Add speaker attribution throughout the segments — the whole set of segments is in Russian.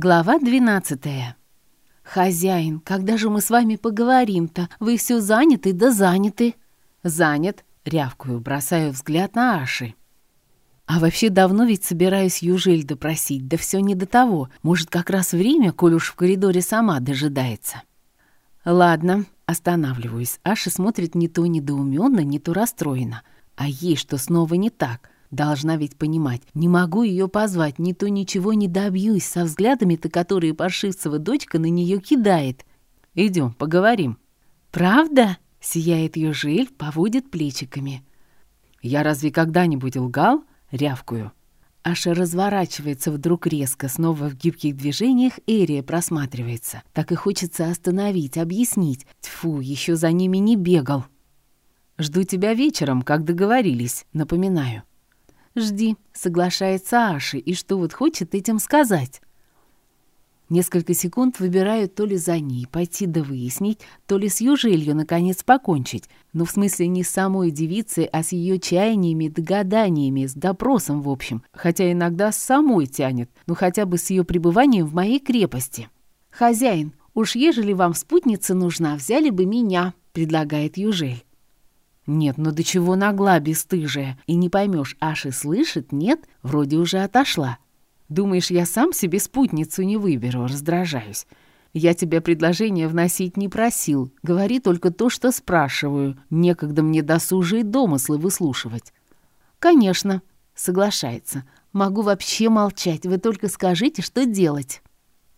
Speaker 1: Глава 12 «Хозяин, когда же мы с вами поговорим-то? Вы все заняты да заняты». «Занят», — рявкую, бросаю взгляд на Аши. А вообще давно ведь собираюсь Южель допросить, да все не до того. Может, как раз время, коль уж в коридоре сама дожидается. Ладно, останавливаюсь. Аша смотрит не то недоуменно, не то расстроена. А ей что снова не так — Должна ведь понимать, не могу ее позвать, не то ничего не добьюсь со взглядами-то, которые паршивцева дочка на нее кидает. Идем, поговорим. Правда? Сияет ее жиль, поводит плечиками. Я разве когда-нибудь лгал? Рявкую. Аша разворачивается вдруг резко, снова в гибких движениях Эрия просматривается. Так и хочется остановить, объяснить. Тьфу, еще за ними не бегал. «Жду тебя вечером, как договорились», напоминаю. «Жди», — соглашается Аши, и что вот хочет этим сказать? Несколько секунд выбираю то ли за ней пойти да выяснить, то ли с Южелью наконец покончить. Но в смысле не с самой девицей, а с ее чаяниями, догаданиями, с допросом в общем. Хотя иногда с самой тянет, ну хотя бы с ее пребыванием в моей крепости. «Хозяин, уж ежели вам спутница нужна, взяли бы меня», — предлагает Южель. Нет, ну до чего нагла бесстыжая. И не поймешь, Аши слышит, нет, вроде уже отошла. Думаешь, я сам себе спутницу не выберу, раздражаюсь. Я тебя предложение вносить не просил. Говори только то, что спрашиваю. Некогда мне досужие домыслы выслушивать. Конечно, соглашается. Могу вообще молчать, вы только скажите, что делать.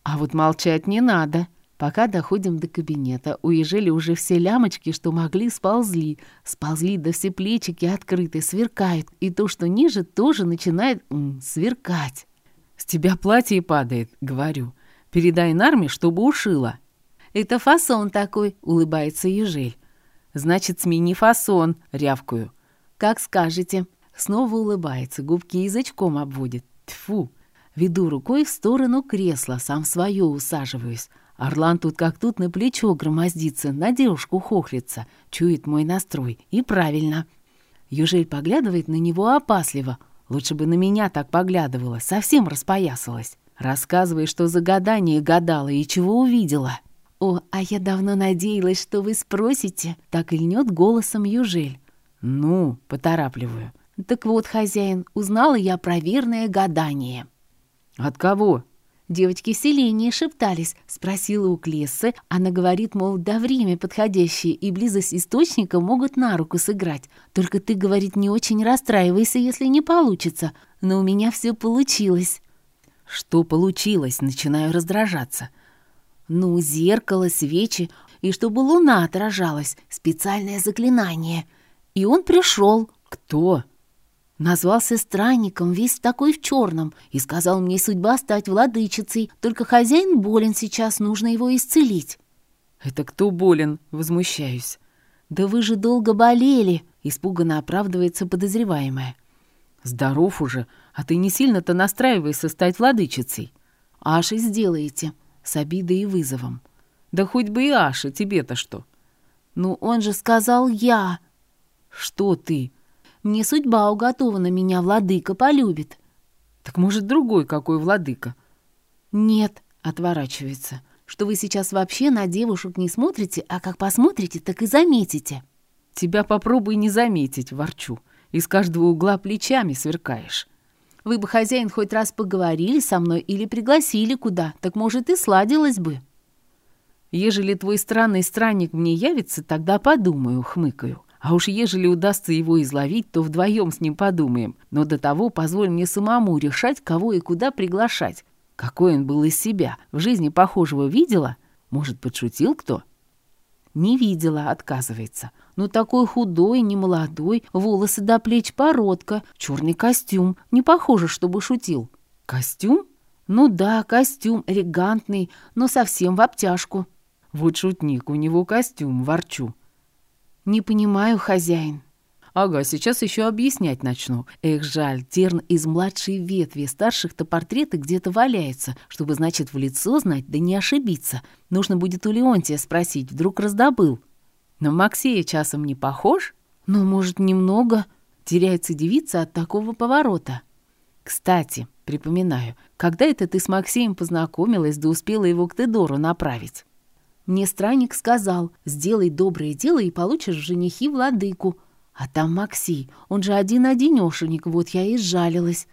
Speaker 1: А вот молчать не надо. Пока доходим до кабинета, уезжали уже все лямочки, что могли, сползли. Сползли, да все плечики открыты, сверкают. И то, что ниже, тоже начинает м, сверкать. «С тебя платье падает», — говорю. «Передай Нарме, чтобы ушила». «Это фасон такой», — улыбается Ежель. «Значит, смени фасон», — рявкую. «Как скажете». Снова улыбается, губки язычком обводит. Тьфу! Веду рукой в сторону кресла, сам свое усаживаюсь. Орлан тут как тут на плечо громоздится, на девушку хохлится, чует мой настрой. И правильно. Южель поглядывает на него опасливо. Лучше бы на меня так поглядывала, совсем распоясалась. Рассказывай, что за гадание гадала и чего увидела. «О, а я давно надеялась, что вы спросите», — так и льнет голосом Южель. «Ну», — поторапливаю. «Так вот, хозяин, узнала я про верное гадание». «От кого?» Девочки в селении шептались, спросила у Клессы. Она говорит, мол, да время подходящее, и близость источника могут на руку сыграть. Только ты, говорит, не очень расстраивайся, если не получится. Но у меня все получилось. Что получилось? Начинаю раздражаться. Ну, зеркало, свечи, и чтобы луна отражалась. Специальное заклинание. И он пришел. Кто? Назвался странником, весь такой в черном, и сказал мне судьба стать владычицей, только хозяин болен сейчас, нужно его исцелить. «Это кто болен?» — возмущаюсь. «Да вы же долго болели!» — испуганно оправдывается подозреваемая. «Здоров уже, а ты не сильно-то настраивайся стать владычицей. Аши сделаете, с обидой и вызовом. Да хоть бы и Аши, тебе-то что?» «Ну, он же сказал я!» «Что ты?» Мне судьба уготована, меня владыка полюбит». «Так, может, другой какой владыка?» «Нет», — отворачивается, «что вы сейчас вообще на девушек не смотрите, а как посмотрите, так и заметите». «Тебя попробуй не заметить, ворчу. Из каждого угла плечами сверкаешь». «Вы бы, хозяин, хоть раз поговорили со мной или пригласили куда, так, может, и сладилось бы». «Ежели твой странный странник мне явится, тогда подумаю», — хмыкаю. А уж ежели удастся его изловить, то вдвоем с ним подумаем. Но до того позволь мне самому решать, кого и куда приглашать. Какой он был из себя. В жизни похожего видела? Может, подшутил кто? Не видела, отказывается. Ну такой худой, не молодой, волосы до плеч породка, черный костюм. Не похоже, чтобы шутил. Костюм? Ну да, костюм, элегантный, но совсем в обтяжку. Вот шутник, у него костюм, ворчу. «Не понимаю, хозяин». «Ага, сейчас еще объяснять начну. Эх, жаль, терн из младшей ветви, старших-то портреты где-то валяются, чтобы, значит, в лицо знать, да не ошибиться. Нужно будет у Леонтия спросить, вдруг раздобыл. На Максея часом не похож? Ну, может, немного?» Теряется девица от такого поворота. «Кстати», — Припоминаю, когда это ты с Максеем познакомилась, да успела его к Тедору направить? Мне странник сказал, сделай доброе дело и получишь женихи владыку. А там Максей, он же один-одинёшенек, вот я и сжалилась.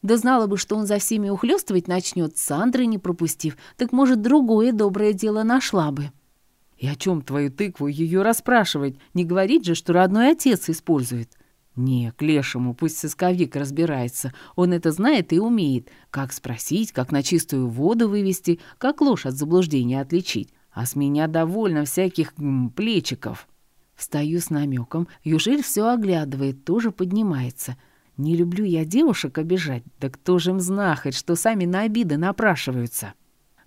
Speaker 1: Да знала бы, что он за всеми ухлёстывать начнет, Сандры не пропустив, так, может, другое доброе дело нашла бы. И о чем твою тыкву ее расспрашивать? Не говорить же, что родной отец использует. Не, к лешему, пусть сысковик разбирается. Он это знает и умеет. Как спросить, как на чистую воду вывести, как ложь от заблуждения отличить. А с меня довольно всяких плечиков. Встаю с намеком. Южель все оглядывает, тоже поднимается. Не люблю я девушек обижать. Да кто же им знахать, что сами на обиды напрашиваются?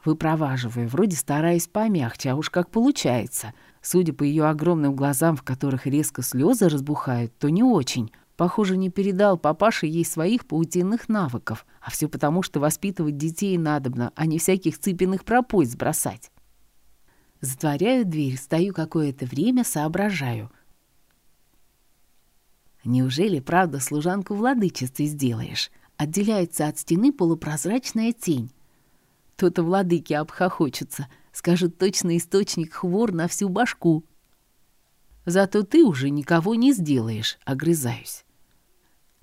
Speaker 1: Выпроваживаю, вроде стараюсь помягче, а уж как получается. Судя по ее огромным глазам, в которых резко слезы разбухают, то не очень. Похоже, не передал папаша ей своих паутинных навыков. А все потому, что воспитывать детей надобно, а не всяких цыпиных пропойц бросать. Затворяю дверь, стою какое-то время, соображаю. Неужели, правда, служанку владычестве сделаешь? Отделяется от стены полупрозрачная тень. То-то владыки обхохочутся, скажут точно источник хвор на всю башку. Зато ты уже никого не сделаешь, огрызаюсь.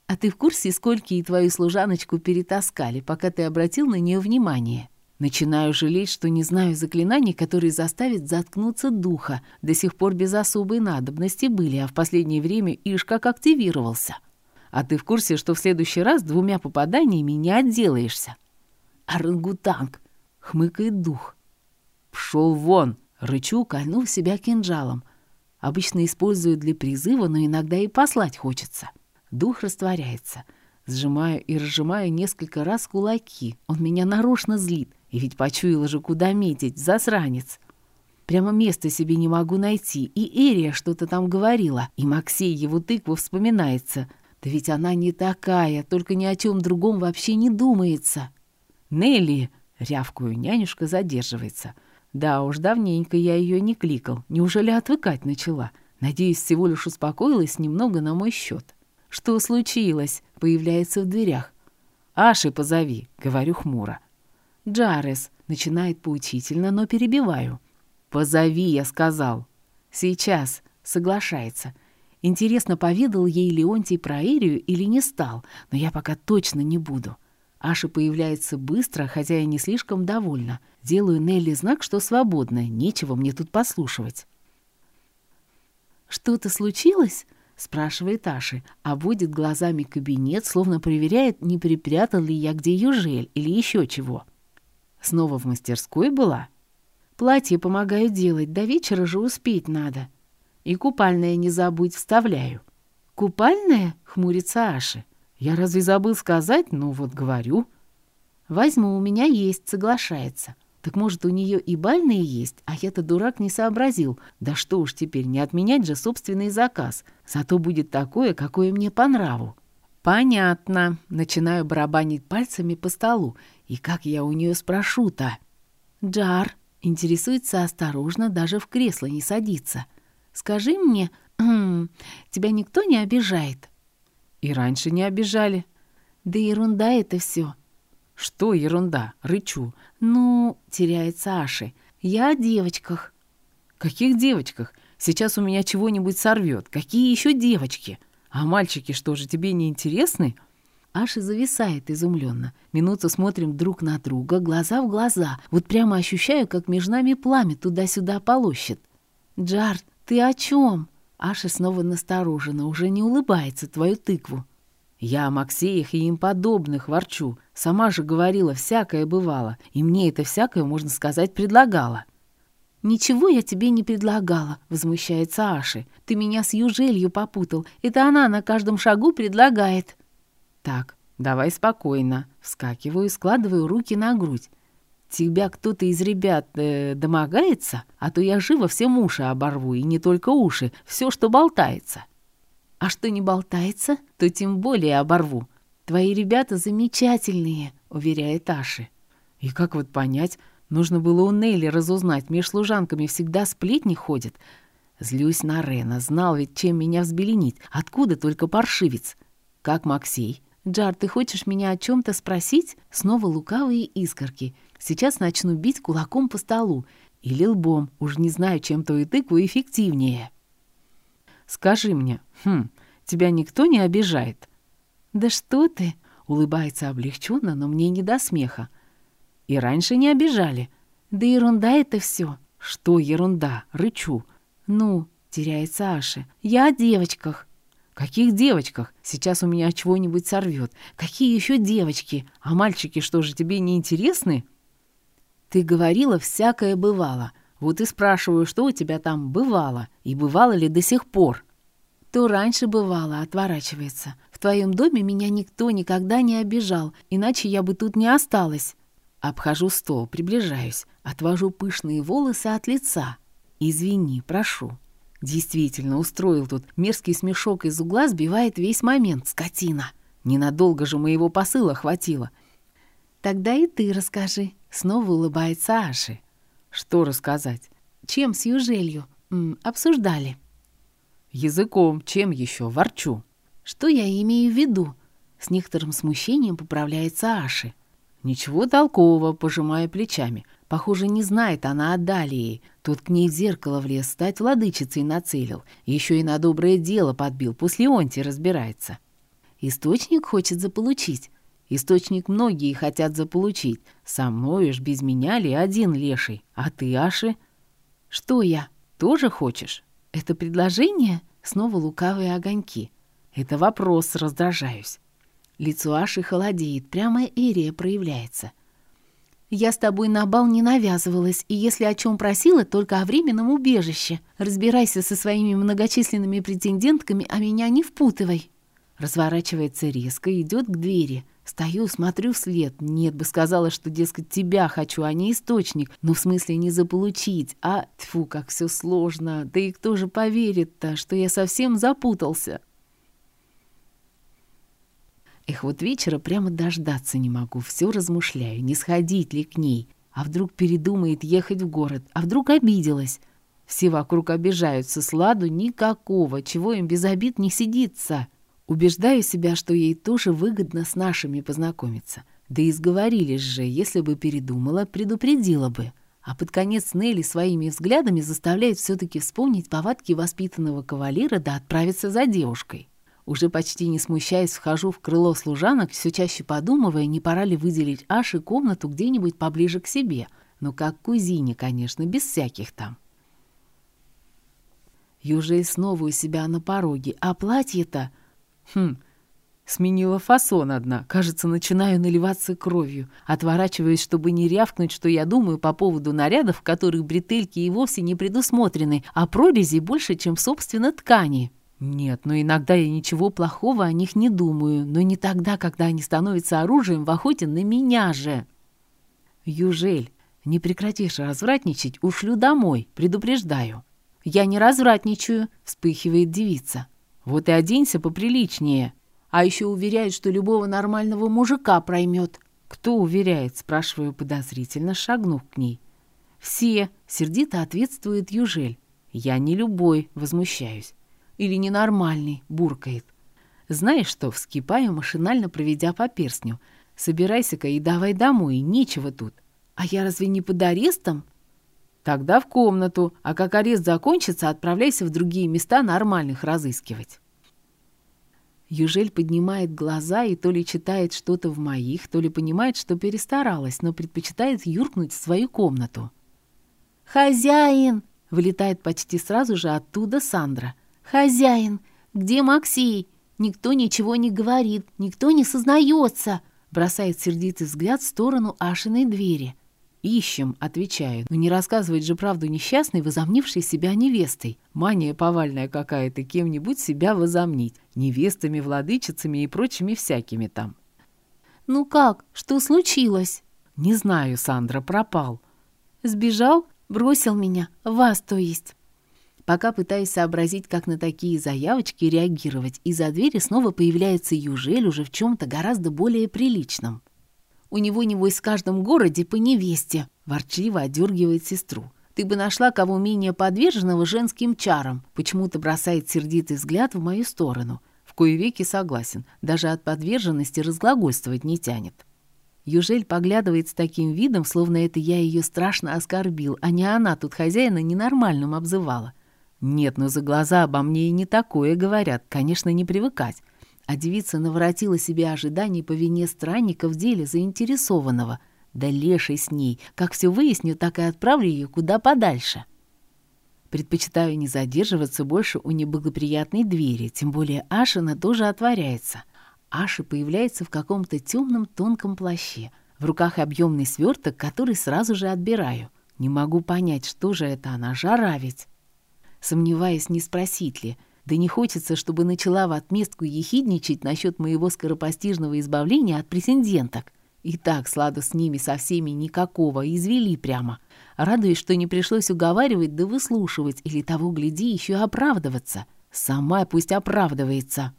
Speaker 1: А ты в курсе, сколько и твою служаночку перетаскали, пока ты обратил на нее внимание? Начинаю жалеть, что не знаю заклинаний, которые заставят заткнуться духа. До сих пор без особой надобности были, а в последнее время ишь как активировался. А ты в курсе, что в следующий раз двумя попаданиями не отделаешься? Орангутанг! Хмыкает дух. Пшел вон! Рычу, кольнув себя кинжалом. Обычно использую для призыва, но иногда и послать хочется. Дух растворяется. Сжимаю и разжимаю несколько раз кулаки. Он меня нарочно злит. И ведь почуяла же, куда метить, засранец. Прямо места себе не могу найти. И Эрия что-то там говорила. И Максей его тыкву вспоминается. Да ведь она не такая, только ни о чем другом вообще не думается. «Нелли!» — рявкую, нянюшка задерживается. Да уж, давненько я ее не кликал. Неужели отвыкать начала? Надеюсь, всего лишь успокоилась немного на мой счет. «Что случилось?» — появляется в дверях. «Аши позови», — говорю хмуро. «Джарес», — начинает поучительно, но перебиваю. «Позови», — я сказал. «Сейчас», — соглашается. Интересно, поведал ей Леонтий про Эрию или не стал, но я пока точно не буду. Аша появляется быстро, хотя и не слишком довольна. Делаю Нелли знак, что свободна, нечего мне тут послушивать. «Что-то случилось?» — спрашивает Аши, будет глазами кабинет, словно проверяет, не припрятал ли я где южель или еще чего. Снова в мастерской была? Платье помогаю делать, до вечера же успеть надо. И купальное не забудь, вставляю. «Купальное?» — хмурится Аши. «Я разве забыл сказать? Ну вот говорю». «Возьму, у меня есть», — соглашается. Так может, у нее и бальные есть, а я-то дурак не сообразил. Да что уж теперь, не отменять же собственный заказ. Зато будет такое, какое мне по нраву. «Понятно». Начинаю барабанить пальцами по столу. И как я у нее спрошу-то? «Джар», — интересуется осторожно, даже в кресло не садится. «Скажи мне, тебя никто не обижает?» «И раньше не обижали». «Да ерунда это все. «Что ерунда?» — рычу. «Ну...» — теряется Аши. «Я о девочках». «Каких девочках? Сейчас у меня чего-нибудь сорвет. Какие еще девочки? А мальчики что же тебе не интересны?» Аша зависает изумленно. Минуту смотрим друг на друга, глаза в глаза. Вот прямо ощущаю, как между нами пламя туда-сюда полощет. «Джар, ты о чем? Аша снова насторожена, уже не улыбается твою тыкву. Я о Максеях и им подобных ворчу. Сама же говорила, всякое бывало. И мне это всякое, можно сказать, предлагала. «Ничего я тебе не предлагала», — возмущается Аши. «Ты меня с Южелью попутал. Это она на каждом шагу предлагает». «Так, давай спокойно». Вскакиваю складываю руки на грудь. «Тебя кто-то из ребят э, домогается? А то я живо всем уши оборву, и не только уши, все, что болтается». «А что не болтается, то тем более оборву. Твои ребята замечательные», — уверяет Аши. «И как вот понять, нужно было у Нелли разузнать, меж служанками всегда сплетни ходят». Злюсь на Рена, знал ведь, чем меня взбеленить, откуда только паршивец. Как Максей, «Джар, ты хочешь меня о чем-то спросить?» Снова лукавые искорки. Сейчас начну бить кулаком по столу. Или лбом, уж не знаю, чем то и тыкву эффективнее. «Скажи мне, хм, тебя никто не обижает?» «Да что ты!» — улыбается облегченно, но мне не до смеха. «И раньше не обижали». «Да ерунда это все. «Что ерунда? Рычу». «Ну, — теряется Аша, — я о девочках». «Каких девочках? Сейчас у меня чего-нибудь сорвет. Какие еще девочки? А мальчики что же тебе не интересны?» «Ты говорила, всякое бывало. Вот и спрашиваю, что у тебя там бывало, и бывало ли до сих пор?» «То раньше бывало, отворачивается. В твоем доме меня никто никогда не обижал, иначе я бы тут не осталась». Обхожу стол, приближаюсь, отвожу пышные волосы от лица. «Извини, прошу». Действительно, устроил тут. Мерзкий смешок из угла сбивает весь момент, скотина. Ненадолго же моего посыла хватило. «Тогда и ты расскажи», — снова улыбается Аши. «Что рассказать?» «Чем с Южелью? М, обсуждали».
Speaker 2: «Языком. Чем еще? Ворчу».
Speaker 1: «Что я имею в виду?» С некоторым смущением поправляется Аши.
Speaker 2: «Ничего толкового», — пожимая плечами. Похоже, не знает она о Далии. Тут к ней в зеркало влез, стать владычицей нацелил. Еще и на доброе дело подбил, после онти разбирается.
Speaker 1: Источник хочет заполучить.
Speaker 2: Источник многие хотят заполучить. Со мною ж без меня ли один леший? А ты, Аши?
Speaker 1: Что я?
Speaker 2: Тоже хочешь?
Speaker 1: Это предложение? Снова лукавые огоньки.
Speaker 2: Это вопрос, раздражаюсь.
Speaker 1: Лицо Аши холодеет, прямо Эрия проявляется. «Я с тобой на бал не навязывалась, и если о чем просила, только о временном убежище. Разбирайся со своими многочисленными претендентками, а меня не впутывай». Разворачивается резко, идет к двери. Стою, смотрю вслед. Нет бы сказала, что, дескать, тебя хочу, а не источник. Ну, в смысле, не заполучить. А, тьфу, как все сложно. Да и кто же поверит-то, что я совсем запутался?» Эх, вот вечера прямо дождаться не могу, все размышляю, не сходить ли к ней. А вдруг передумает ехать в город, а вдруг обиделась. Все вокруг обижаются, сладу никакого, чего им без обид не сидится. Убеждаю себя, что ей тоже выгодно с нашими познакомиться. Да и сговорились же, если бы передумала, предупредила бы. А под конец Нелли своими взглядами заставляет все-таки вспомнить повадки воспитанного кавалера да отправиться за девушкой. Уже почти не смущаясь, вхожу в крыло служанок, все чаще подумывая, не пора ли выделить Аше комнату где-нибудь поближе к себе. Ну, как кузине, конечно, без всяких там. Южей снова у себя на пороге, а платье-то... Хм, сменила фасон одна. Кажется, начинаю наливаться кровью. Отворачиваюсь, чтобы не рявкнуть, что я думаю по поводу нарядов, в которых бретельки и вовсе не предусмотрены, а прорези больше, чем, собственно, ткани. Нет, но иногда я ничего плохого о них не думаю, но не тогда, когда они становятся оружием в охоте на меня же. Южель, не прекратишь развратничать, ушлю домой, предупреждаю. Я не развратничаю, вспыхивает девица. Вот и оденься поприличнее. А еще уверяет, что любого нормального мужика проймет. Кто уверяет, спрашиваю подозрительно, шагнув к ней. Все, сердито ответствует Южель. Я не любой, возмущаюсь или ненормальный, буркает. Знаешь что, вскипаю, машинально проведя по перстню. Собирайся-ка и давай домой, нечего тут. А я разве не под арестом? Тогда в комнату, а как арест закончится, отправляйся в другие места нормальных разыскивать. Южель поднимает глаза и то ли читает что-то в моих, то ли понимает, что перестаралась, но предпочитает юркнуть в свою комнату. «Хозяин!» — вылетает почти сразу же оттуда Сандра. «Хозяин, где Максей? Никто ничего не говорит, никто не сознается!» Бросает сердитый взгляд в сторону Ашиной двери. «Ищем», — отвечаю. «Но не рассказывать же правду несчастной, возомнившей себя невестой. Мания повальная какая-то, кем-нибудь себя возомнить. Невестами, владычицами и прочими всякими там». «Ну как? Что случилось?» «Не знаю, Сандра, пропал». «Сбежал? Бросил меня? Вас, то есть?» Пока пытаюсь сообразить, как на такие заявочки реагировать, из-за двери снова появляется Южель уже в чем-то гораздо более приличном. У него, небось, в каждом городе по невесте, ворчливо одергивает сестру. Ты бы нашла кого менее подверженного женским чарам, почему-то бросает сердитый взгляд в мою сторону.
Speaker 2: В кои веки согласен, даже от подверженности разглагольствовать не тянет. Южель поглядывает с таким видом, словно это я ее страшно оскорбил, а не она тут хозяина ненормальным обзывала. Нет, ну за глаза обо мне и не такое говорят, конечно, не привыкать. А девица наворотила себе ожиданий по вине странника в деле заинтересованного. Да леший с ней, как все выясню, так и отправлю ее куда подальше. Предпочитаю не задерживаться больше у неблагоприятной двери, тем более Ашина тоже отворяется. Аша появляется в каком-то темном тонком плаще. В руках объемный сверток, который сразу же отбираю. Не могу понять, что же это она, жара ведь. Сомневаясь, не спросить ли. Да не хочется, чтобы начала в отместку ехидничать насчет моего скоропостижного избавления от претенденток. И так сладу с ними со всеми никакого, извели прямо. Радуюсь, что не пришлось уговаривать да выслушивать, или того, гляди, еще оправдываться. Сама пусть оправдывается.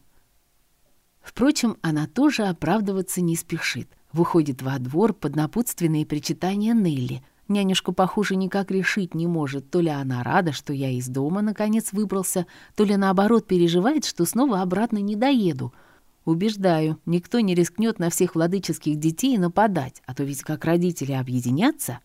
Speaker 2: Впрочем, она тоже оправдываться не спешит. Выходит во двор под напутственные причитания Нелли. Нянюшку, похоже, никак решить не может. То ли она рада, что я из дома наконец выбрался, то ли наоборот переживает, что снова обратно не доеду. Убеждаю, никто не рискнет на всех владыческих детей нападать, а то ведь как родители объединятся...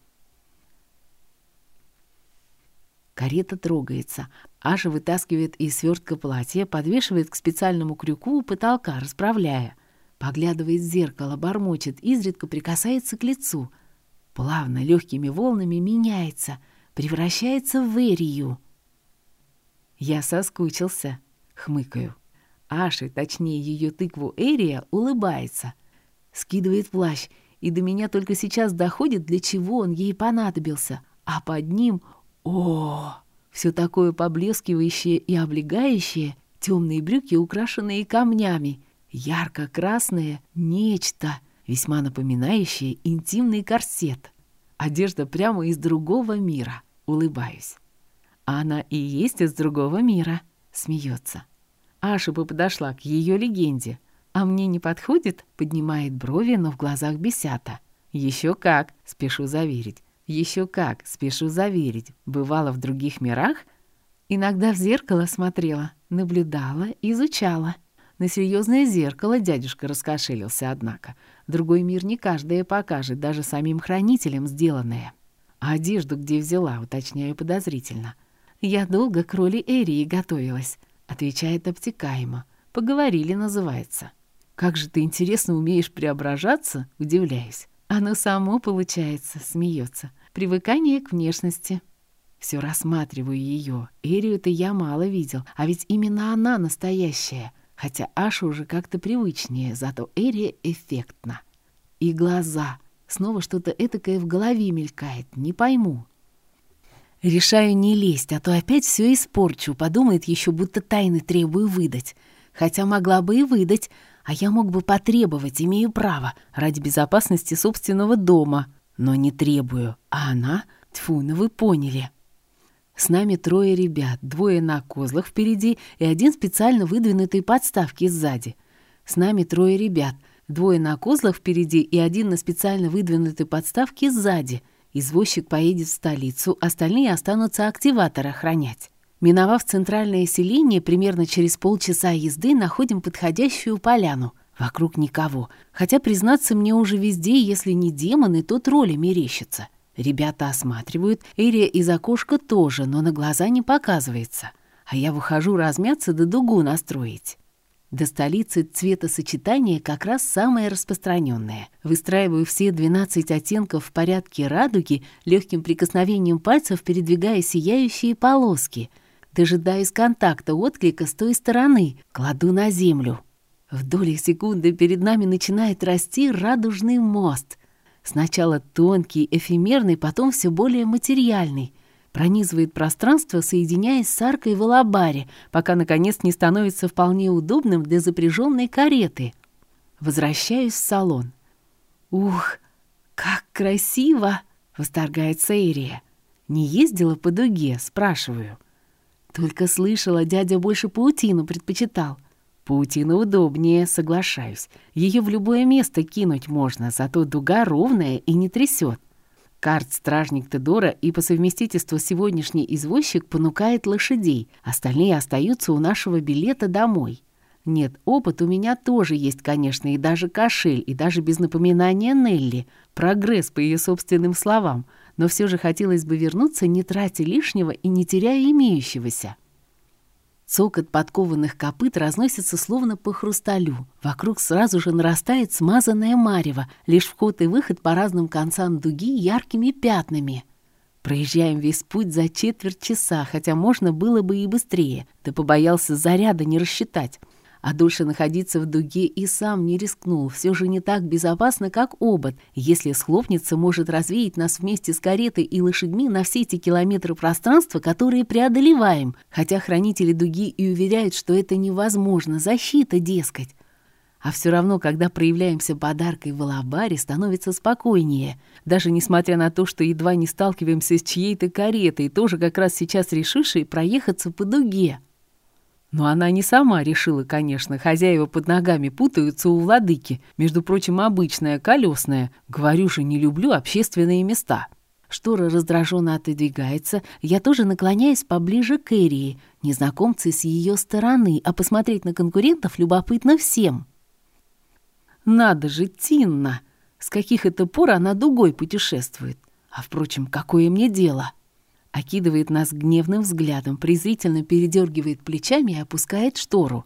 Speaker 2: Карета трогается. Аша вытаскивает из свертка платье, подвешивает к специальному крюку у потолка, расправляя. Поглядывает в зеркало, бормочет, изредка прикасается к лицу. Плавно, легкими волнами меняется, превращается в Эрию. Я соскучился, хмыкаю. Аша, точнее ее тыкву Эрия, улыбается. Скидывает плащ, и до меня только сейчас доходит, для чего он ей понадобился. А под ним о, все такое поблескивающее и облегающее, темные брюки, украшенные камнями, ярко-красное нечто, весьма напоминающее интимный корсет. Одежда прямо из другого мира. Улыбаюсь. А она и есть из другого мира. Смеется. Аша бы подошла к ее легенде. А мне не подходит? Поднимает брови, но в глазах бесята. Еще как, спешу заверить. Еще как, спешу заверить, бывала в других мирах? Иногда в зеркало смотрела, наблюдала, изучала. На серьезное зеркало дядюшка раскошелился, однако. Другой мир не каждое покажет, даже самим хранителям сделанное. А одежду где взяла, уточняю подозрительно. «Я долго к роли Эрии готовилась», — отвечает обтекаемо. «Поговорили, называется». «Как же ты интересно умеешь преображаться?» — удивляюсь. «Оно само получается», — смеется. Привыкание к внешности. Все рассматриваю ее. Эрию-то я мало видел, а ведь именно она настоящая. Хотя Аша уже как-то привычнее, зато Эрия эффектна. И глаза. Снова что-то этакое в голове мелькает, не пойму. Решаю не лезть, а то опять все испорчу. Подумает еще, будто тайны требую выдать. Хотя могла бы и выдать, а я мог бы потребовать, имею право, ради безопасности собственного дома но не требую. А она? Тьфу, ну вы поняли. С нами трое ребят, двое на козлах впереди и один специально выдвинутый подставки сзади. С нами трое ребят, двое на козлах впереди и один на специально выдвинутой подставке сзади. Извозчик поедет в столицу, остальные останутся активатор охранять. Миновав центральное селение, примерно через полчаса езды находим подходящую поляну. Вокруг никого. Хотя, признаться, мне уже везде, если не демоны, то тролли мерещатся. Ребята осматривают, Эрия из окошка тоже, но на глаза не показывается. А я выхожу размяться да дугу настроить. До столицы цветосочетание как раз самое распространенное. Выстраиваю все 12 оттенков в порядке радуги, легким прикосновением пальцев передвигая сияющие полоски. Дожидаясь контакта отклика с той стороны, кладу на землю. В доли секунды перед нами начинает расти радужный мост. Сначала тонкий, эфемерный, потом все более материальный. Пронизывает пространство, соединяясь с аркой в Алабаре, пока, наконец, не становится вполне удобным для запряженной кареты. Возвращаюсь в салон. «Ух, как красиво!» — восторгается Эрия. «Не ездила по дуге?» — спрашиваю. Только слышала, дядя больше паутину предпочитал — Паутина удобнее, соглашаюсь. Ее в любое место кинуть можно, зато дуга ровная и не трясет. Карт-стражник Тедора и по совместительству сегодняшний извозчик понукает лошадей, остальные остаются у нашего билета домой.
Speaker 1: Нет, опыт у меня тоже есть, конечно, и даже кошель, и даже без напоминания Нелли. Прогресс, по ее собственным словам. Но все же хотелось бы вернуться, не тратя лишнего и не теряя имеющегося. Цокот подкованных копыт разносится словно по хрусталю. Вокруг сразу же нарастает смазанное марево, лишь вход и выход по разным концам дуги яркими пятнами. Проезжаем весь путь за четверть часа, хотя можно было бы и быстрее, да побоялся заряда не рассчитать. А дольше находиться в дуге и сам не рискнул. Все же не так безопасно, как обод. Если схлопнется, может развеять нас вместе с каретой и лошадьми на все эти километры пространства, которые преодолеваем. Хотя хранители дуги и уверяют, что это невозможно. Защита, дескать. А все равно, когда проявляемся подаркой в Алабаре, становится спокойнее. Даже несмотря на то, что едва не сталкиваемся с чьей-то каретой, тоже как раз сейчас решившей проехаться по дуге. Но она не сама решила, конечно. Хозяева под ногами путаются у владыки. Между прочим, обычная, колесная. Говорю же, не люблю общественные места. Штора раздраженно отодвигается. Я тоже наклоняюсь поближе к Эрии. Незнакомцы с ее стороны, а посмотреть на конкурентов любопытно всем. Надо же, Тинна! С каких это пор она дугой путешествует? А, впрочем, какое мне дело?» Окидывает нас гневным взглядом, презрительно передергивает плечами и опускает штору.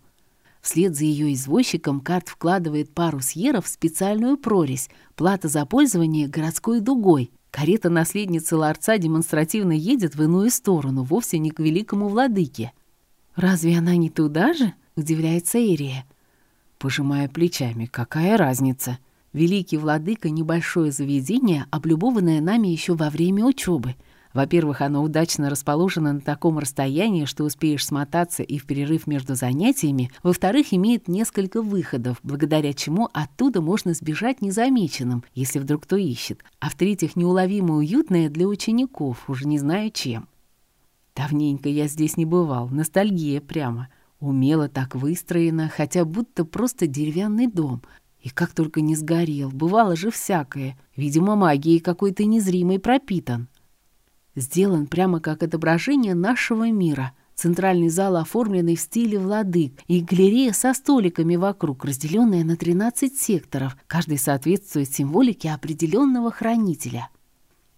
Speaker 1: Вслед за ее извозчиком карт вкладывает пару сьеров в специальную прорезь, плата за пользование городской дугой. Карета наследницы ларца демонстративно едет в иную сторону, вовсе не к великому владыке. «Разве она не туда же?» — удивляется Эрия. Пожимая плечами, какая разница? Великий владыка — небольшое заведение, облюбованное нами еще во время учебы — во-первых, оно удачно расположено на таком расстоянии, что успеешь смотаться и в перерыв между занятиями. Во-вторых, имеет несколько выходов, благодаря чему оттуда можно сбежать незамеченным, если вдруг кто ищет. А в-третьих, неуловимо уютное для учеников, уже не знаю чем. Давненько я здесь не бывал, ностальгия прямо. Умело так выстроено, хотя будто просто деревянный дом. И как только не сгорел, бывало же всякое. Видимо, магией какой-то незримой пропитан. Сделан прямо как отображение нашего мира. Центральный зал оформленный в стиле владык и галерея со столиками вокруг, разделенная на 13 секторов. Каждый соответствует символике определенного хранителя.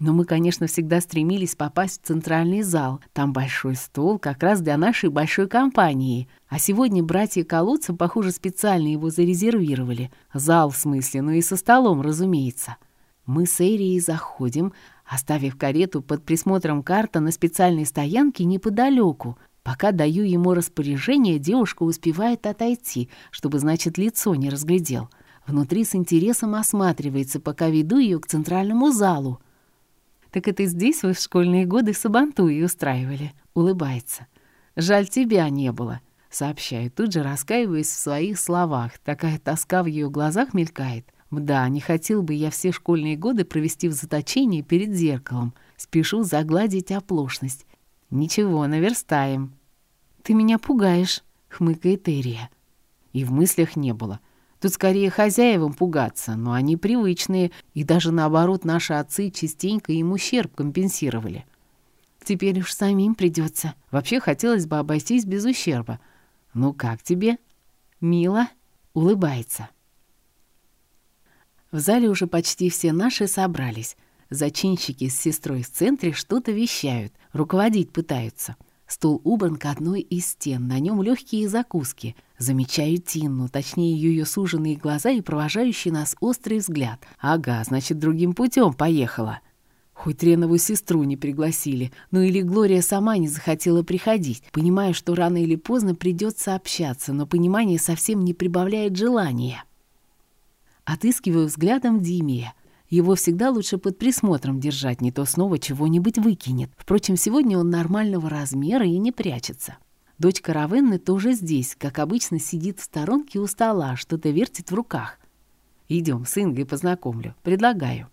Speaker 1: Но мы, конечно, всегда стремились попасть в центральный зал. Там большой стол как раз для нашей большой компании. А сегодня братья Колодца, похоже, специально его зарезервировали. Зал в смысле, ну и со столом, разумеется. Мы с Эрией заходим, оставив карету под присмотром карта на специальной стоянке неподалеку. Пока даю ему распоряжение, девушка успевает отойти, чтобы, значит, лицо не разглядел. Внутри с интересом осматривается, пока веду ее к центральному залу. «Так это здесь вы в школьные годы сабантуи устраивали?» — улыбается. «Жаль, тебя не было», — сообщаю, тут же раскаиваясь в своих словах. Такая тоска в ее глазах мелькает. Да, не хотел бы я все школьные годы провести в заточении перед зеркалом. Спешу загладить оплошность. Ничего, наверстаем. «Ты меня пугаешь», — хмыкает Эрия. И в мыслях не было. Тут скорее хозяевам пугаться, но они привычные, и даже наоборот наши отцы частенько им ущерб компенсировали. Теперь уж самим придется. Вообще хотелось бы обойтись без ущерба. Ну как тебе? Мило? Улыбается. В зале уже почти все наши собрались. Зачинщики с сестрой в центре что-то вещают, руководить пытаются. Стул убран к одной из стен, на нем легкие закуски. Замечаю Тинну, точнее ее суженные глаза и провожающий нас острый взгляд. Ага, значит, другим путем поехала. Хоть Ренову сестру не пригласили, ну или Глория сама не захотела приходить, понимая, что рано или поздно придется общаться, но понимание совсем не прибавляет желания. Отыскиваю взглядом Димия. Его всегда лучше под присмотром держать, не то снова чего-нибудь выкинет. Впрочем, сегодня он нормального размера и не прячется. Дочка Равенны тоже здесь, как обычно, сидит в сторонке у стола, что-то вертит в руках. «Идем, с Ингой познакомлю. Предлагаю».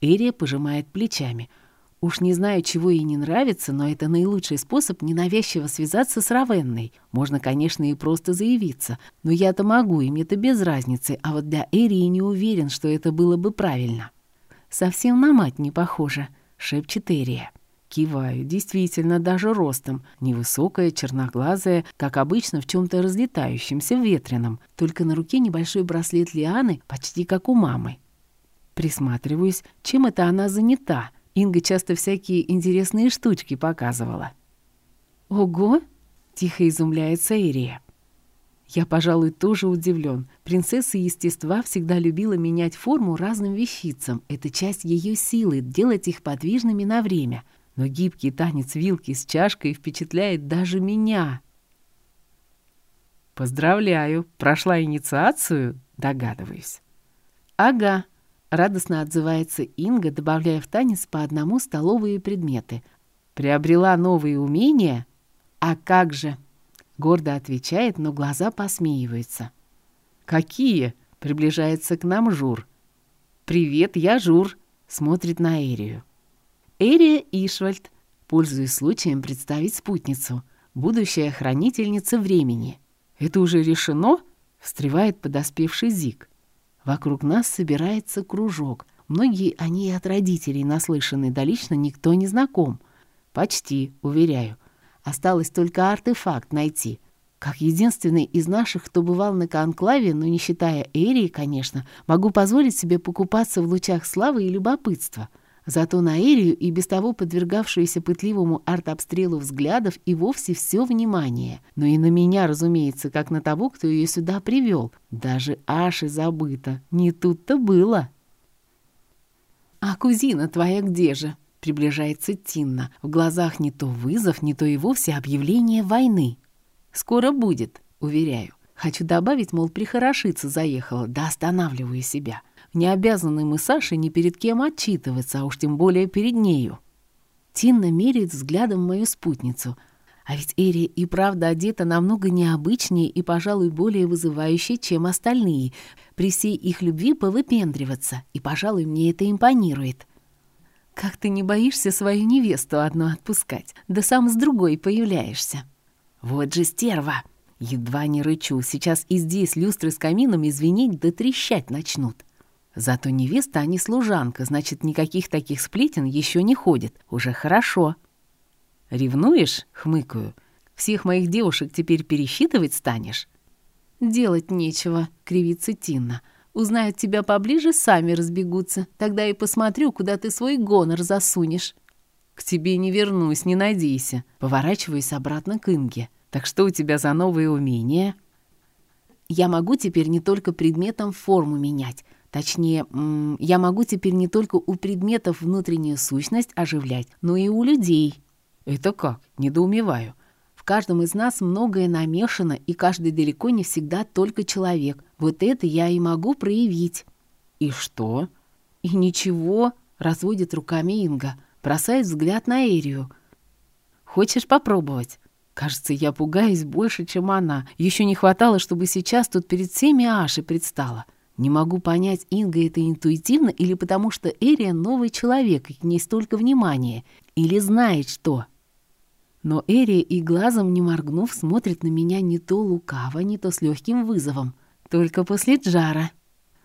Speaker 1: Эрия пожимает плечами – Уж не знаю, чего ей не нравится, но это наилучший способ ненавязчиво связаться с Равенной. Можно, конечно, и просто заявиться, но я-то могу, и мне-то без разницы, а вот для Эрии не уверен, что это было бы правильно. «Совсем на мать не похоже», — шепчет Эрия.
Speaker 2: Киваю, действительно, даже ростом. Невысокая, черноглазая, как обычно, в чем-то разлетающемся ветреном. Только на руке небольшой браслет Лианы, почти как у мамы. Присматриваюсь, чем это она занята. Инга часто всякие интересные штучки показывала. «Ого!» — тихо изумляется Ирия. Я, пожалуй, тоже удивлен. Принцесса естества всегда любила менять форму разным вещицам. Это часть ее силы — делать их подвижными на время — но гибкий танец вилки с чашкой впечатляет даже меня. «Поздравляю, прошла инициацию?» — догадываюсь.
Speaker 1: «Ага», — радостно отзывается Инга, добавляя в танец по одному столовые предметы.
Speaker 2: «Приобрела новые умения?»
Speaker 1: «А как же?» — гордо отвечает, но глаза посмеиваются.
Speaker 2: «Какие?» — приближается к нам Жур. «Привет, я Жур», — смотрит на Эрию.
Speaker 1: Эрия Ишвальд, пользуясь случаем представить спутницу, будущая хранительница времени.
Speaker 2: «Это уже решено?» — встревает
Speaker 1: подоспевший Зик. Вокруг нас собирается кружок. Многие они от родителей наслышаны, да лично никто не знаком. Почти, уверяю. Осталось только артефакт найти. Как единственный из наших, кто бывал на конклаве, но не считая Эрии, конечно, могу позволить себе покупаться в лучах славы и любопытства — Зато на Эрию и без того подвергавшуюся пытливому артобстрелу взглядов и вовсе все внимание. Но и на меня, разумеется, как на того, кто ее сюда привел. Даже Аши забыто. Не тут-то было. «А кузина твоя где же?» Приближается Тинна. В глазах не то вызов, не то и вовсе объявление войны. «Скоро будет», уверяю. Хочу добавить, мол, прихорошиться заехала, да останавливаю себя. Не обязаны мы Саше ни перед кем отчитываться, а уж тем более перед нею. Тинна меряет взглядом мою спутницу. А ведь Эри и правда одета намного необычнее и, пожалуй, более вызывающей, чем остальные. При всей их любви повыпендриваться, и, пожалуй, мне это импонирует. «Как ты не боишься свою невесту одну отпускать? Да сам с другой появляешься». «Вот же стерва!» Едва не рычу, сейчас и здесь люстры с камином извинить да трещать начнут. Зато невеста, а не служанка, значит, никаких таких сплетен еще не ходит. Уже хорошо. «Ревнуешь?» — хмыкаю. «Всех моих девушек теперь пересчитывать станешь?» «Делать нечего», — кривится Тинна. «Узнают тебя поближе, сами разбегутся. Тогда и посмотрю, куда ты свой гонор засунешь».
Speaker 2: «К тебе не вернусь, не надейся». Поворачиваюсь обратно к Инге. «Так что у тебя за новые умения?»
Speaker 1: «Я могу теперь не только предметом форму менять, Точнее, я могу теперь не только у предметов внутреннюю сущность оживлять, но и у людей.
Speaker 2: Это как? Недоумеваю.
Speaker 1: В каждом из нас многое намешано, и каждый далеко не всегда только человек. Вот это я и могу проявить.
Speaker 2: И что?
Speaker 1: И ничего, разводит руками Инга, бросает взгляд на Эрию. Хочешь попробовать? Кажется, я пугаюсь больше, чем она. Еще не хватало, чтобы сейчас тут перед всеми Аши предстала. Не могу понять, Инга это интуитивно или потому что Эрия новый человек, и к ней столько внимания, или знает что. Но Эрия и глазом не моргнув смотрит на меня не то лукаво, не то с легким вызовом. Только после Джара.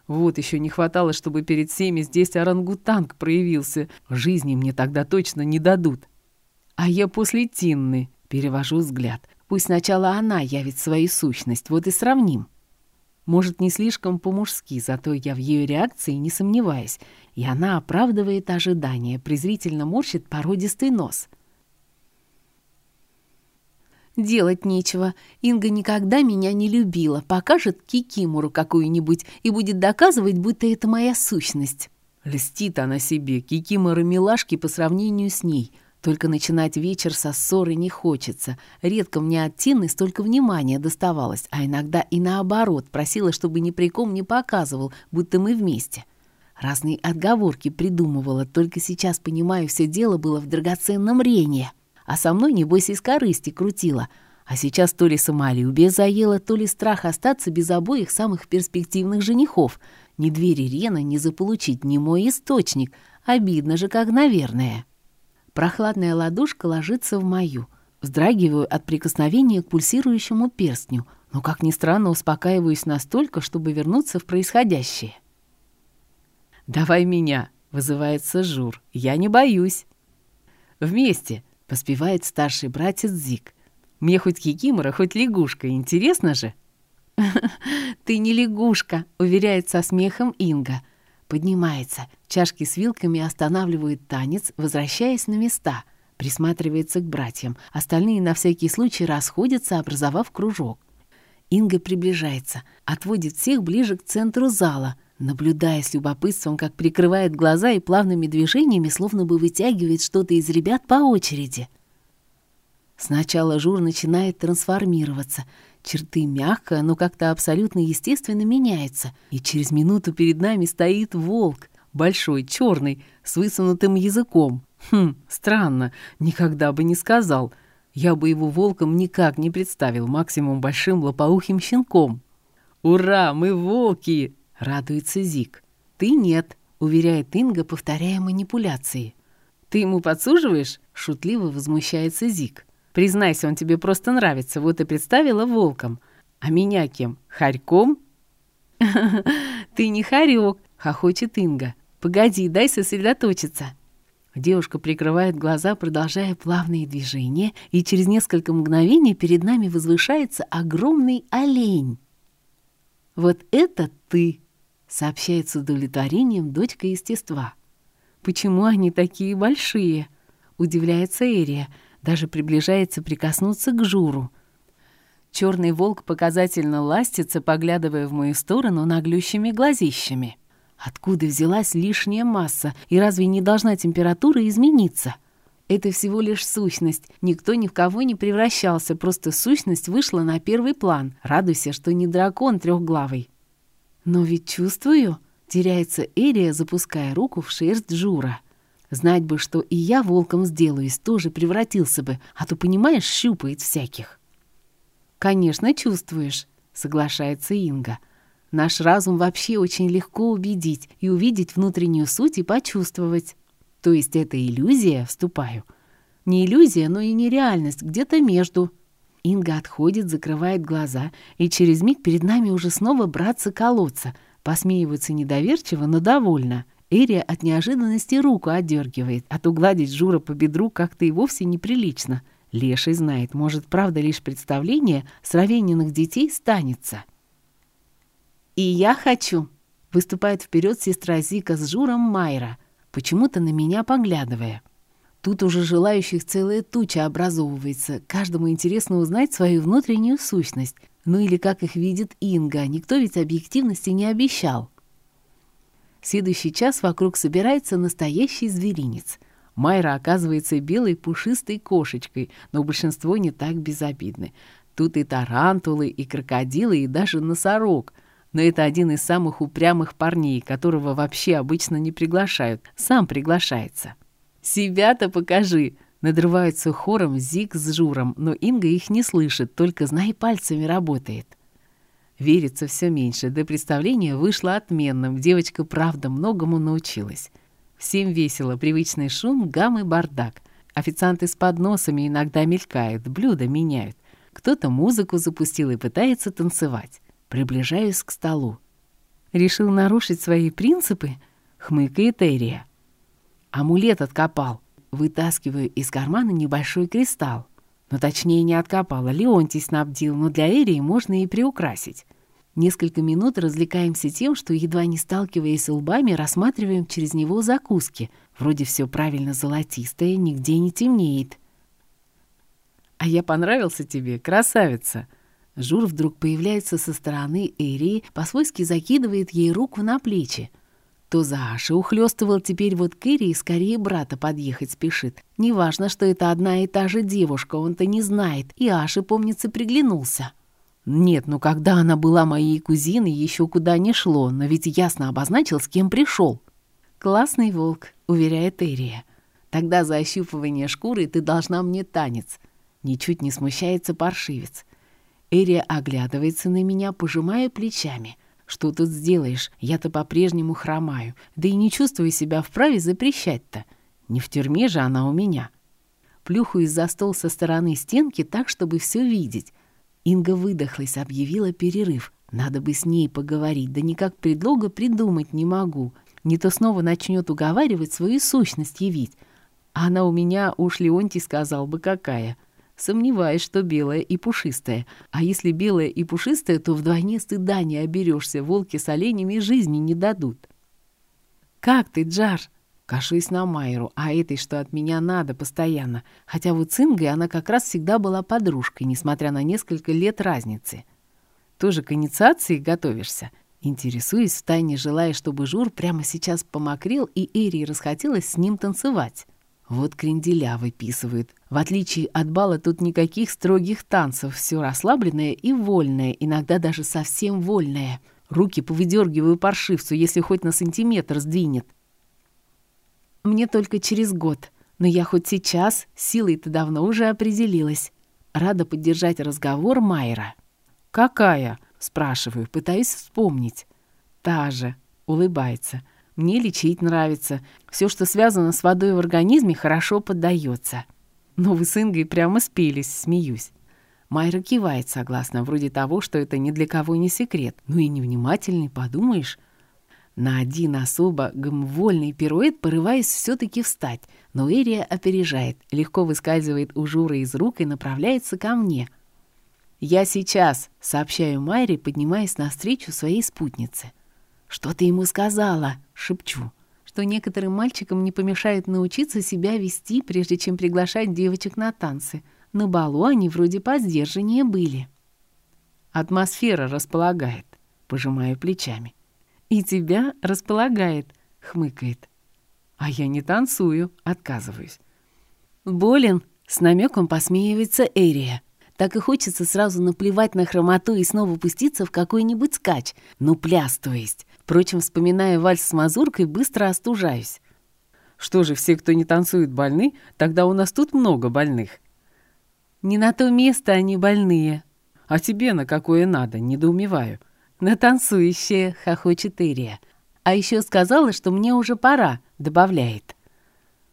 Speaker 2: Вот еще не хватало, чтобы перед всеми здесь орангутанг проявился. Жизни мне тогда точно не дадут. А я после Тинны перевожу взгляд. Пусть сначала она явит свою сущность, вот и сравним. Может, не слишком по-мужски, зато я в ее реакции не сомневаюсь, и она оправдывает ожидания, презрительно морщит породистый нос.
Speaker 1: «Делать нечего. Инга никогда меня не любила. Покажет кикимору какую-нибудь и будет доказывать, будто это моя сущность».
Speaker 2: Льстит она себе, кикиморы-милашки по сравнению с ней — только начинать вечер со ссоры не хочется. Редко мне от Тины столько внимания доставалось, а иногда и наоборот, просила, чтобы ни при ком не показывал, будто мы вместе. Разные отговорки придумывала, только сейчас, понимаю, все дело было в драгоценном Рене. А со мной, небось, из корысти крутила. А сейчас то ли самолюбие заело, то ли страх остаться без обоих самых перспективных женихов. Ни двери Рена не заполучить, ни мой источник. Обидно же, как наверное. Прохладная ладошка ложится в мою. Вздрагиваю от прикосновения к пульсирующему перстню, но, как ни странно, успокаиваюсь настолько, чтобы вернуться в происходящее. «Давай меня!» — вызывается Жур. «Я не боюсь!» Вместе!» — поспевает старший братец Зик. «Мне хоть кикимора, хоть лягушка, интересно же!»
Speaker 1: «Ты не лягушка», — уверяет со смехом Инга. Поднимается, чашки с вилками останавливают танец, возвращаясь на места. Присматривается к братьям. Остальные на всякий случай расходятся, образовав кружок. Инга приближается, отводит всех ближе к центру зала, наблюдая с любопытством, как прикрывает глаза и плавными движениями словно бы вытягивает что-то из ребят по очереди. Сначала Жур начинает трансформироваться — Черты мягко, но как-то абсолютно естественно меняются, и через минуту перед нами стоит волк, большой, черный, с высунутым языком. Хм, странно, никогда бы не сказал. Я бы его волком никак не представил, максимум большим лопоухим щенком. «Ура, мы волки!» — радуется Зик. «Ты нет», — уверяет Инга, повторяя манипуляции. «Ты ему подсуживаешь?» — шутливо возмущается Зик. Признайся, он тебе просто нравится, вот и представила волком. А меня кем? Харьком? Ты не хорек, хохочет Инга. Погоди, дай сосредоточиться. Девушка прикрывает глаза, продолжая плавные движения, и через несколько мгновений перед нами возвышается огромный олень. «Вот это ты!» — сообщает с удовлетворением дочка естества. «Почему они такие большие?» — удивляется Эрия — даже приближается прикоснуться к Журу. Черный волк показательно ластится, поглядывая в мою сторону наглющими глазищами. Откуда взялась лишняя масса, и разве не должна температура измениться? Это всего лишь сущность. Никто ни в кого не превращался, просто сущность вышла на первый план. Радуйся, что не дракон трехглавый. Но ведь чувствую, теряется Эрия, запуская руку в шерсть Жура. Знать бы, что и я волком сделаюсь, тоже превратился бы, а то, понимаешь, щупает всяких. «Конечно, чувствуешь», — соглашается Инга. «Наш разум вообще очень легко убедить и увидеть внутреннюю суть и почувствовать. То есть это иллюзия, вступаю. Не иллюзия, но и нереальность, где-то между». Инга отходит, закрывает глаза, и через миг перед нами уже снова братцы колодца, посмеиваются недоверчиво, но довольно — Эрия от неожиданности руку отдергивает, а то гладить Жура по бедру как-то и вовсе неприлично. Леший знает, может, правда, лишь представление с равененных детей станется. «И я хочу!» — выступает вперед сестра Зика с Журом Майра, почему-то на меня поглядывая. Тут уже желающих целая туча образовывается. Каждому интересно узнать свою внутреннюю сущность. Ну или как их видит Инга. Никто ведь объективности не обещал. Следующий час вокруг собирается настоящий зверинец. Майра оказывается белой пушистой кошечкой, но большинство не так безобидны. Тут и тарантулы, и крокодилы, и даже носорог. Но это один из самых упрямых парней, которого вообще обычно не приглашают. Сам приглашается. «Себя-то покажи!» Надрываются хором Зик с Журом, но Инга их не слышит, только, знай, пальцами работает. Верится все меньше, да представление вышло отменным, девочка правда многому научилась. Всем весело, привычный шум, гам и бардак. Официанты с подносами иногда мелькают, блюда меняют. Кто-то музыку запустил и пытается танцевать. Приближаюсь к столу. Решил нарушить свои принципы? Хмыкает Эрия. Амулет откопал. Вытаскиваю из кармана небольшой кристалл. Но точнее не откопала, Леонтий снабдил, но для Эрии можно и приукрасить. Несколько минут развлекаемся тем, что, едва не сталкиваясь лбами, рассматриваем через него закуски. Вроде все правильно золотистое, нигде не темнеет. «А я понравился тебе, красавица!» Жур вдруг появляется со стороны Эрии, по-свойски закидывает ей руку на плечи. То за Аши ухлёстывал, теперь вот к Ире скорее брата подъехать спешит. Неважно, что это одна и та же девушка, он-то не знает, и Аши, помнится, приглянулся. Нет, ну когда она была моей кузиной, еще куда не шло, но ведь ясно обозначил, с кем пришел. «Классный волк», — уверяет Эрия. «Тогда за ощупывание шкуры ты должна мне танец». Ничуть не смущается паршивец. Эрия оглядывается на меня, пожимая плечами — что тут сделаешь? Я-то по-прежнему хромаю. Да и не чувствую себя вправе запрещать-то. Не в тюрьме же она у меня. Плюхаюсь за стол со стороны стенки так, чтобы все видеть. Инга выдохлась, объявила перерыв. Надо бы с ней поговорить, да никак предлога придумать не могу. Не то снова начнет уговаривать свою сущность явить. Она у меня, уж Леонтий сказал бы, какая. Сомневаюсь, что белая и пушистая. А если белая и пушистая, то вдвойне стыда не оберешься. Волки с оленями жизни не дадут. «Как ты, Джар?» Кашусь на Майру, а этой, что от меня надо, постоянно. Хотя вот с Ингой она как раз всегда была подружкой, несмотря на несколько лет разницы. Тоже к инициации готовишься? Интересуюсь, втайне желая, чтобы Жур прямо сейчас помокрел, и Эрии расхотелось с ним танцевать. Вот кренделя выписывают. В отличие от бала тут никаких строгих танцев, все расслабленное и вольное, иногда даже совсем вольное. Руки повыдергиваю паршивцу, если хоть на сантиметр сдвинет. Мне только через год, но я хоть сейчас, силой-то давно уже определилась. Рада поддержать разговор Майра. «Какая?» — спрашиваю, пытаюсь вспомнить. «Та же», — улыбается. «Мне лечить нравится. Все, что связано с водой в организме, хорошо поддается». «Но вы с Ингой прямо спелись», — смеюсь. Майра кивает согласно, вроде того, что это ни для кого не секрет. Ну и невнимательный, подумаешь. На один особо гмвольный пируэт порываясь все-таки встать, но Эрия опережает, легко выскальзывает у Журы из рук и направляется ко мне. «Я сейчас», — сообщаю Майре, поднимаясь навстречу своей спутнице. «Что ты ему сказала?» — шепчу. Что некоторым мальчикам не помешает научиться себя вести, прежде чем приглашать девочек на танцы. На балу они вроде поздержаннее были. «Атмосфера располагает», — пожимаю плечами. «И тебя располагает», — хмыкает. «А я не танцую», — отказываюсь. «Болен», — с намеком посмеивается Эрия. Так и хочется сразу наплевать на хромоту и снова пуститься в какой-нибудь скач. Ну, пляс, то есть. Впрочем, вспоминая вальс с мазуркой, быстро остужаюсь. Что же, все, кто не танцует, больны? Тогда у нас тут много больных. Не на то место они больные. А тебе на какое надо, недоумеваю. «На танцующее», — хохочет Ирия. «А еще сказала, что мне уже пора», — добавляет.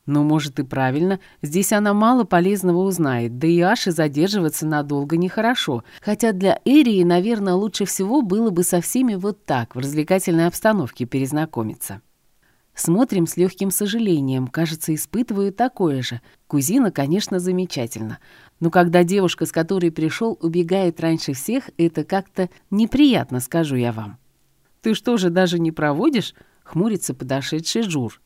Speaker 1: «Ну, может, и правильно. Здесь она мало полезного узнает, да и Аше задерживаться надолго нехорошо. Хотя для Эрии, наверное, лучше всего было бы со всеми вот так, в развлекательной обстановке перезнакомиться». Смотрим с легким сожалением, кажется, испытываю такое же. Кузина, конечно, замечательно. Но когда девушка, с которой пришел, убегает раньше всех, это как-то неприятно, скажу я вам. «Ты что же, даже не проводишь?» — хмурится подошедший Жур.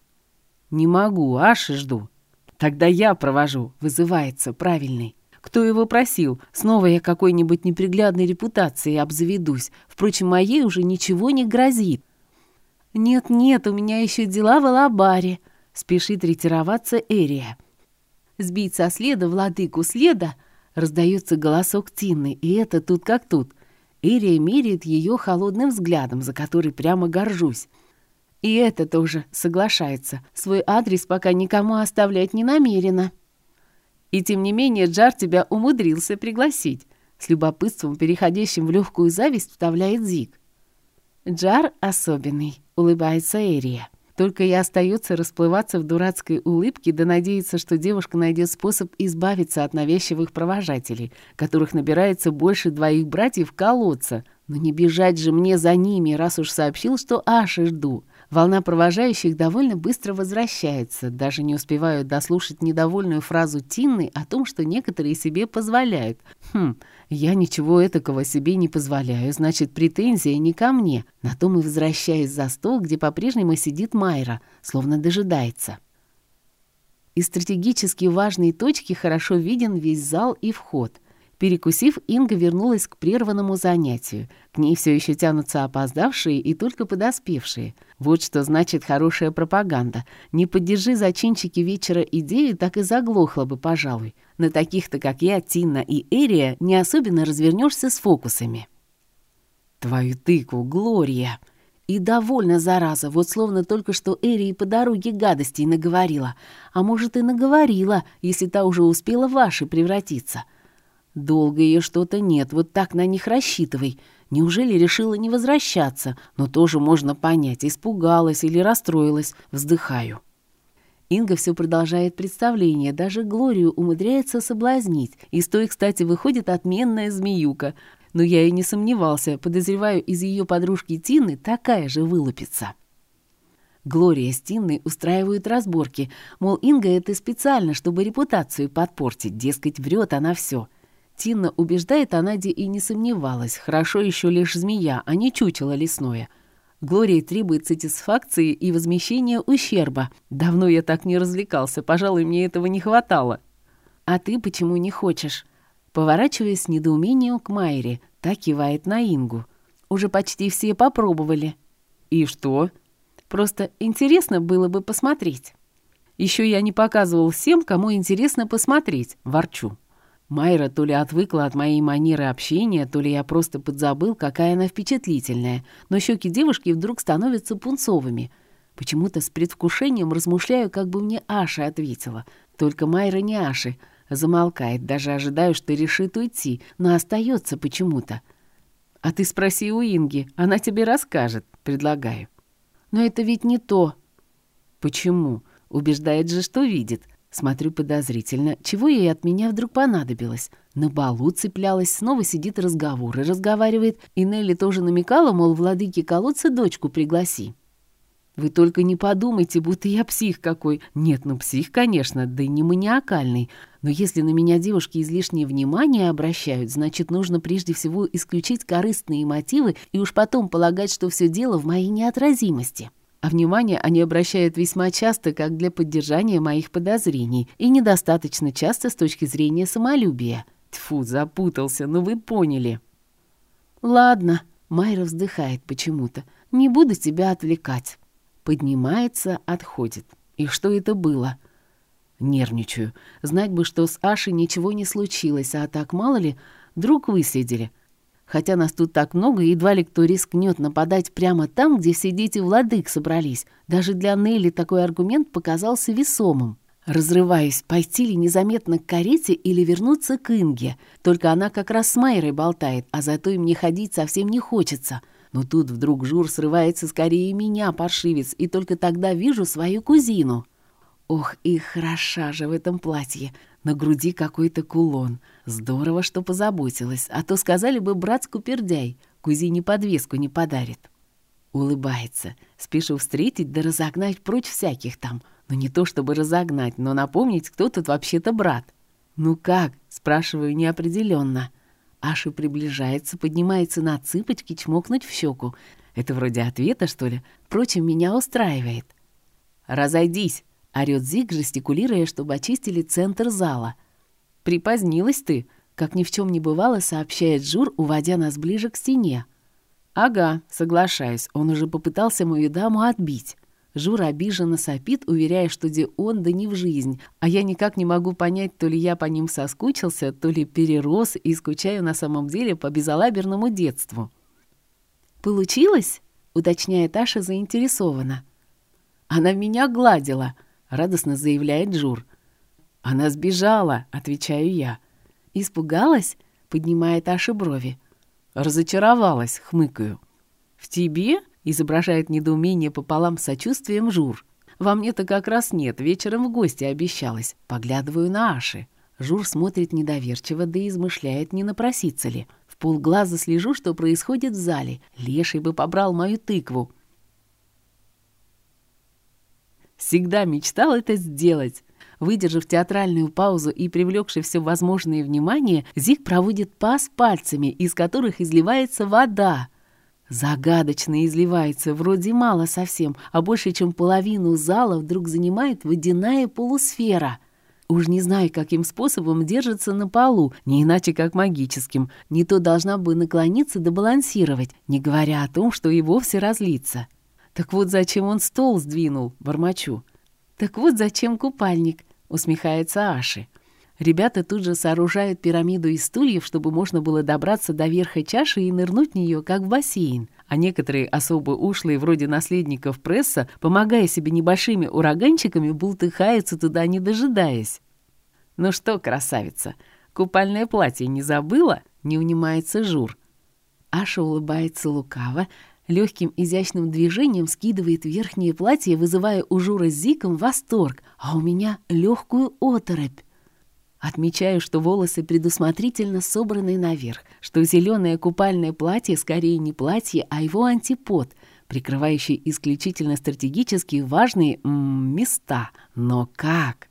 Speaker 1: «Не могу, Аши жду». «Тогда я провожу», — вызывается правильный. Кто его просил? Снова я какой-нибудь неприглядной репутацией обзаведусь. Впрочем, моей уже ничего не грозит. «Нет-нет, у меня еще дела в Алабаре», — спешит ретироваться Эрия. Сбить со следа владыку следа раздается голосок Тины, и это тут как тут. Эрия меряет ее холодным взглядом, за который прямо горжусь. И это тоже соглашается. Свой адрес пока никому оставлять не намерена. И тем не менее Джар тебя умудрился пригласить. С любопытством, переходящим в легкую зависть, вставляет Зик. Джар особенный улыбается Эрия. Только и остается расплываться в дурацкой улыбке да надеяться, что девушка найдет способ избавиться от навязчивых провожателей, которых набирается больше двоих братьев колодца. Но не бежать же мне за ними, раз уж сообщил, что Аши жду. Волна провожающих довольно быстро возвращается. Даже не успеваю дослушать недовольную фразу Тинны о том, что некоторые себе позволяют. Хм, я ничего этакого себе не позволяю, значит, претензия не ко мне. На том и возвращаюсь за стол, где по-прежнему сидит Майра, словно дожидается. Из стратегически важной точки хорошо виден весь зал и вход — Перекусив, Инга вернулась к прерванному занятию. К ней все еще тянутся опоздавшие и только подоспевшие. Вот что значит хорошая пропаганда. Не поддержи зачинчики вечера идею, так и заглохла бы, пожалуй. На таких-то, как я, Тина и Эрия, не особенно развернешься с фокусами. Твою тыкву, Глория! И довольно, зараза, вот словно только что Эрии по дороге гадостей наговорила. А может, и наговорила, если та уже успела в ваши превратиться. — Долго ее что-то нет, вот так на них рассчитывай. Неужели решила не возвращаться? Но тоже можно понять, испугалась или расстроилась. Вздыхаю. Инга все продолжает представление, даже Глорию умудряется соблазнить. Из той, кстати, выходит отменная змеюка. Но я и не сомневался, подозреваю, из ее подружки Тины такая же вылупится. Глория с Тинной устраивают разборки, мол, Инга это специально, чтобы репутацию подпортить, дескать, врет она все. Тинна убеждает, а Надя и не сомневалась, хорошо еще лишь змея, а не чучело лесное. Глории требует сатисфакции и возмещения ущерба. Давно я так не развлекался, пожалуй, мне этого не хватало. А ты почему не хочешь? Поворачиваясь с недоумением к Майре, так кивает на Ингу. Уже почти все попробовали. И что? Просто интересно было бы посмотреть. Еще я не показывал всем, кому интересно посмотреть, ворчу. Майра то ли отвыкла от моей манеры общения, то ли я просто подзабыл, какая она впечатлительная, но щеки девушки вдруг становятся пунцовыми. Почему-то с предвкушением размышляю, как бы мне Аша ответила. Только Майра не Аши. Замолкает, даже ожидаю, что решит уйти, но остается почему-то. «А ты спроси у Инги, она тебе расскажет», — предлагаю. «Но это ведь не то». «Почему? Убеждает же, что видит. Смотрю подозрительно, чего ей от меня вдруг понадобилось. На балу цеплялась, снова сидит разговор и разговаривает, и Нелли тоже намекала, мол, владыке колодца дочку пригласи. Вы только не подумайте, будто я псих какой. Нет, ну псих, конечно, да и не маниакальный. Но если на меня девушки излишнее внимание обращают, значит, нужно прежде всего исключить корыстные мотивы и уж потом полагать, что все дело в моей неотразимости. А внимание они обращают весьма часто как для поддержания моих подозрений и недостаточно часто с точки зрения самолюбия. Тьфу, запутался, ну вы поняли. Ладно, Майра вздыхает почему-то. Не буду тебя отвлекать. Поднимается, отходит. И что это было? Нервничаю. Знать бы, что с Ашей ничего не случилось, а так мало ли, вдруг выследили. Хотя нас тут так много, едва ли кто рискнет нападать прямо там, где все дети владык собрались. Даже для Нелли такой аргумент показался весомым. Разрываюсь, пойти ли незаметно к карете или вернуться к Инге. Только она как раз с Майрой болтает, а зато и мне ходить совсем не хочется. Но тут вдруг Жур срывается скорее меня, паршивец, и только тогда вижу свою кузину. Ох, и хороша же в этом платье. На груди какой-то кулон. Здорово, что позаботилась, а то сказали бы брат Скупердяй, кузине подвеску не подарит. Улыбается. Спешу встретить да разогнать прочь всяких там. Но не то чтобы разогнать, но напомнить, кто тут вообще-то брат. «Ну как?» — спрашиваю неопределенно. Аша приближается, поднимается на цыпочки, чмокнуть в щеку. Это вроде ответа, что ли? Впрочем, меня устраивает. «Разойдись!» — орёт Зиг, жестикулируя, чтобы очистили центр зала — «Припозднилась ты», — как ни в чем не бывало, сообщает Жур, уводя нас ближе к стене. «Ага, соглашаюсь, он уже попытался мою даму отбить». Жур обиженно сопит, уверяя, что где он, да не в жизнь, а я никак не могу понять, то ли я по ним соскучился, то ли перерос и скучаю на самом деле по безалаберному детству. «Получилось?» — уточняет Аша заинтересованно. «Она меня гладила», — радостно заявляет Жур. «Она сбежала», — отвечаю я. «Испугалась?» — поднимает Аша брови. «Разочаровалась», — хмыкаю. «В тебе?» — изображает недоумение пополам с сочувствием Жур. «Во мне-то как раз нет, вечером в гости обещалась». Поглядываю на Аши. Жур смотрит недоверчиво, да и измышляет, не напроситься ли. В полглаза слежу, что происходит в зале. Леший бы побрал мою тыкву. Всегда мечтал это сделать. Выдержав театральную паузу и привлекший все возможное внимание, Зиг проводит пас пальцами, из которых изливается вода. Загадочно изливается, вроде мало совсем, а больше, чем половину зала вдруг занимает водяная полусфера. Уж не знаю, каким способом держится на полу, не иначе как магическим. Не то должна бы наклониться да балансировать, не говоря о том, что и вовсе разлиться. Так вот зачем он стол сдвинул, бормочу. Так вот зачем купальник усмехается Аши. Ребята тут же сооружают пирамиду из стульев, чтобы можно было добраться до верха чаши и нырнуть в нее, как в бассейн. А некоторые особо ушлые, вроде наследников пресса, помогая себе небольшими ураганчиками, бултыхаются туда, не дожидаясь. «Ну что, красавица, купальное платье не забыла?» — не унимается Жур. Аша улыбается лукаво, легким изящным движением скидывает верхнее платье, вызывая у Жура с Зиком восторг, а у меня легкую оторопь. Отмечаю, что волосы предусмотрительно собраны наверх, что зеленое купальное платье скорее не платье, а его антипод.
Speaker 2: прикрывающий исключительно стратегически важные м -м, места. Но как?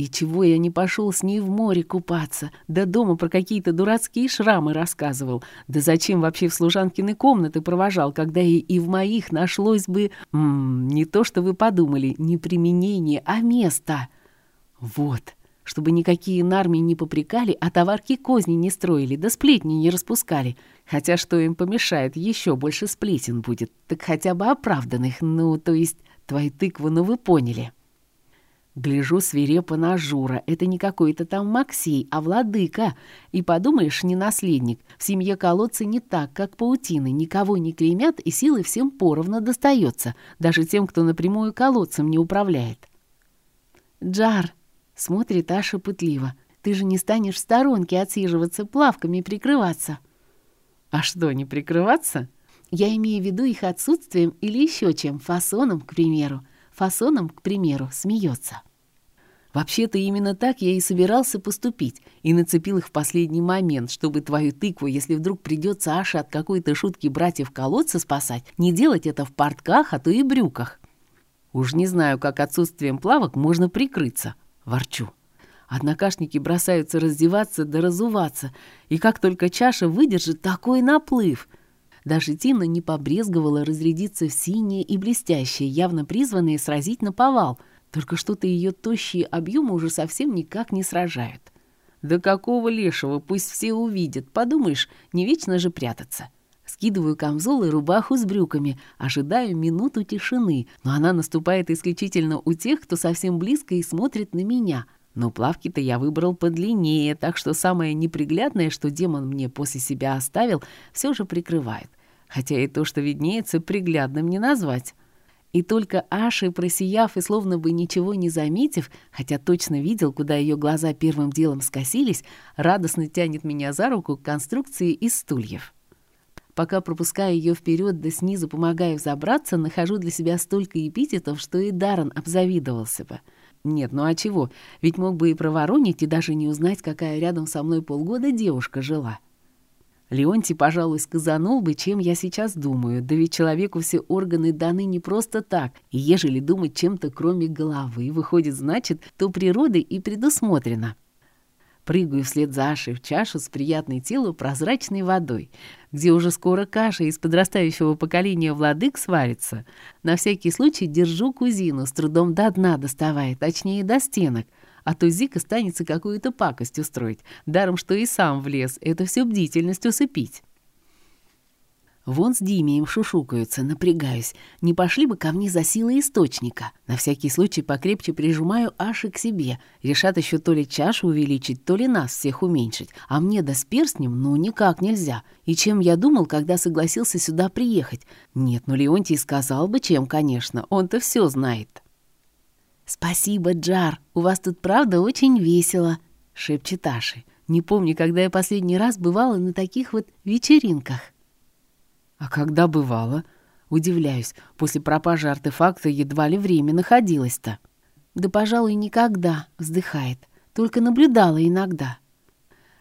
Speaker 2: И чего я не пошел с ней в море купаться? Да дома про какие-то дурацкие шрамы рассказывал. Да зачем вообще в служанкины комнаты провожал, когда и, и в моих нашлось бы... М -м, не то, что вы подумали, не применение, а место. Вот чтобы никакие нарми не попрекали, а товарки козни не строили, да сплетни не распускали. Хотя что им помешает, еще больше сплетен будет, так хотя бы оправданных, ну, то есть твою тыкву, ну вы поняли. Гляжу свирепо на Жура, это не какой-то там Максей, а владыка. И подумаешь, не наследник. В семье колодцы не так, как паутины, никого не клеймят, и силы всем поровну достается, даже тем, кто напрямую колодцем не управляет. «Джар!» Смотрит Аша пытливо. «Ты же не станешь в сторонке отсиживаться, плавками прикрываться». «А что, не прикрываться?» «Я имею в виду их отсутствием или еще чем, фасоном, к примеру. Фасоном, к примеру, смеется». Вообще-то именно так я и собирался поступить, и нацепил их в последний момент, чтобы твою тыкву, если вдруг придется Аше от какой-то шутки братьев колодца спасать, не делать это в портках, а то и брюках. Уж не знаю, как отсутствием плавок можно прикрыться. Ворчу. Однокашники бросаются раздеваться да разуваться, и как только чаша выдержит такой наплыв. Даже Тина не побрезговала разрядиться в синее и блестящее, явно призванные сразить на повал, только что-то ее тощие объемы уже совсем никак не сражают. Да какого лешего, пусть все увидят, подумаешь, не вечно же прятаться. Скидываю камзол и рубаху с брюками, ожидаю минуту тишины, но она наступает исключительно у тех, кто совсем близко и смотрит на меня. Но плавки-то я выбрал подлиннее, так что самое неприглядное, что демон мне после себя оставил, все же прикрывает. Хотя и то, что виднеется, приглядным не назвать. И только Аши, просияв и словно бы ничего не заметив, хотя точно видел, куда ее глаза первым делом скосились, радостно тянет меня за руку к конструкции из стульев. Пока пропуская ее вперед да снизу помогая забраться, нахожу для себя столько эпитетов, что и Даррен обзавидовался бы. Нет, ну а чего? Ведь мог бы и проворонить, и даже не узнать, какая рядом со мной полгода девушка жила. Леонтий, пожалуй, сказанул бы, чем я сейчас думаю, да ведь человеку все органы даны не просто так, и ежели думать чем-то кроме головы, выходит, значит, то природой и предусмотрено. Прыгаю вслед за Ашей в чашу с приятной телу прозрачной водой, где уже скоро каша из подрастающего поколения владык сварится. На всякий случай держу кузину, с трудом до дна доставая, точнее до стенок, а то Зика станется какую-то пакость устроить, даром что и сам влез, это все бдительность усыпить. Вон с Димием шушукаются, напрягаюсь. Не пошли бы ко мне за силой источника. На всякий случай покрепче прижимаю Аши к себе. Решат еще то ли чашу увеличить, то ли нас всех уменьшить. А мне да с перстнем ну никак нельзя. И чем я думал, когда согласился сюда приехать? Нет, ну Леонтий сказал бы чем, конечно. Он-то все знает. «Спасибо, Джар. У вас тут правда очень весело», — шепчет Аши. «Не помню, когда я последний раз бывала на таких вот вечеринках».
Speaker 1: А когда бывало? Удивляюсь, после пропажи артефакта едва ли время находилось-то.
Speaker 2: Да, пожалуй, никогда, вздыхает. Только наблюдала иногда.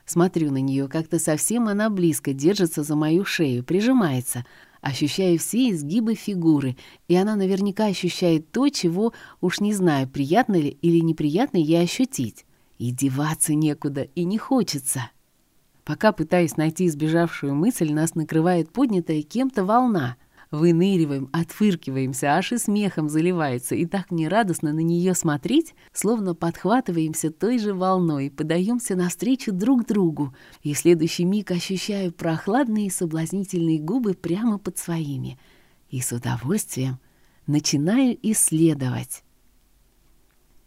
Speaker 2: Смотрю на нее, как-то совсем она близко держится за мою шею, прижимается, ощущая все изгибы фигуры, и она наверняка ощущает то, чего уж не знаю, приятно ли или неприятно ей ощутить. И деваться некуда, и не хочется. Пока пытаясь найти избежавшую мысль, нас накрывает поднятая кем-то волна. Выныриваем, отфыркиваемся, аж и смехом заливается, и так нерадостно на нее смотреть, словно подхватываемся той же волной, подаемся навстречу друг другу, и в следующий миг ощущаю прохладные соблазнительные губы прямо под своими. И с удовольствием начинаю исследовать.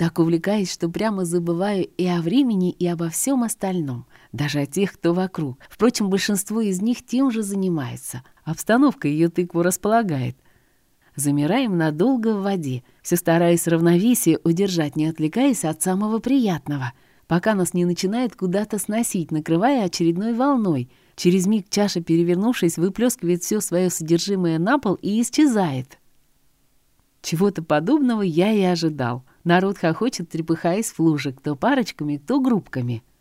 Speaker 2: Так увлекаюсь, что прямо забываю и о времени, и обо всем остальном даже о тех, кто вокруг. Впрочем, большинство из них тем же занимается. Обстановка ее тыкву располагает. Замираем надолго в воде, все стараясь равновесие удержать, не отвлекаясь от самого приятного, пока нас не начинает куда-то сносить, накрывая очередной волной. Через миг чаша, перевернувшись, выплескивает все свое содержимое на пол и исчезает. Чего-то подобного я и ожидал. Народ хохочет, трепыхаясь в луже, кто парочками, кто группками —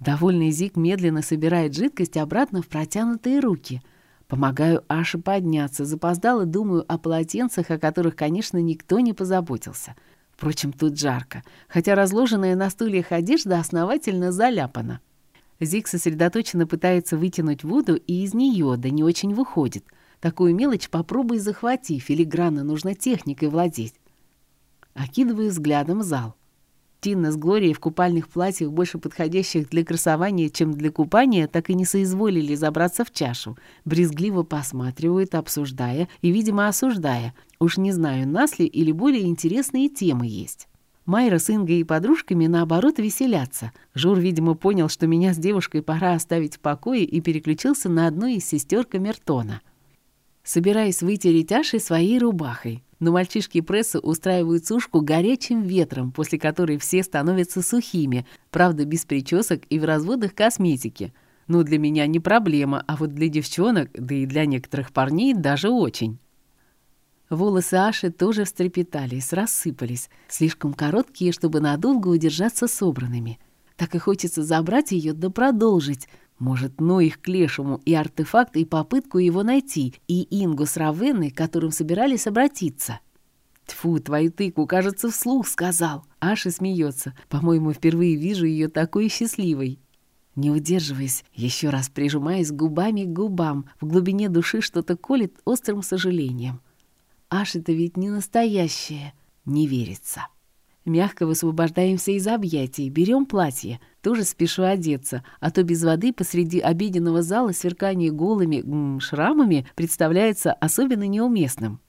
Speaker 2: Довольный Зик медленно собирает жидкость обратно в протянутые руки. Помогаю Аше подняться, запоздала, думаю о полотенцах, о которых, конечно, никто не позаботился. Впрочем, тут жарко, хотя разложенная на стульях одежда основательно заляпана. Зик сосредоточенно пытается вытянуть воду, и из нее да не очень выходит. Такую мелочь попробуй захвати, филигранно нужно техникой владеть. Окидываю взглядом зал. Тина с Глорией в купальных платьях, больше подходящих для красования, чем для купания, так и не соизволили забраться в чашу. Брезгливо посматривают, обсуждая и, видимо, осуждая. Уж не знаю, нас ли или более интересные темы есть. Майра с Ингой и подружками, наоборот, веселятся. Жур, видимо, понял, что меня с девушкой пора оставить в покое и переключился на одну из сестер Камертона. Собираюсь вытереть Аши своей рубахой но мальчишки прессы устраивают сушку горячим ветром, после которой все становятся сухими, правда, без причесок и в разводах косметики. Ну, для меня не проблема, а вот для девчонок, да и для некоторых парней даже очень. Волосы Аши тоже встрепетались, рассыпались, слишком короткие, чтобы надолго удержаться собранными. Так и хочется забрать ее да продолжить, может, ну их к лешему и артефакт, и попытку его найти, и Ингу с Равенной, к которым собирались обратиться. Тьфу, твою тыку, кажется, вслух сказал. Аша смеется. По-моему, впервые вижу ее такой счастливой. Не удерживаясь, еще раз прижимаясь губами к губам, в глубине души что-то колет острым сожалением. Аша-то ведь не настоящая, не верится. Мягко высвобождаемся из объятий, берем платье. Тоже спешу одеться, а то без воды посреди обеденного зала сверкание голыми м, шрамами представляется особенно неуместным.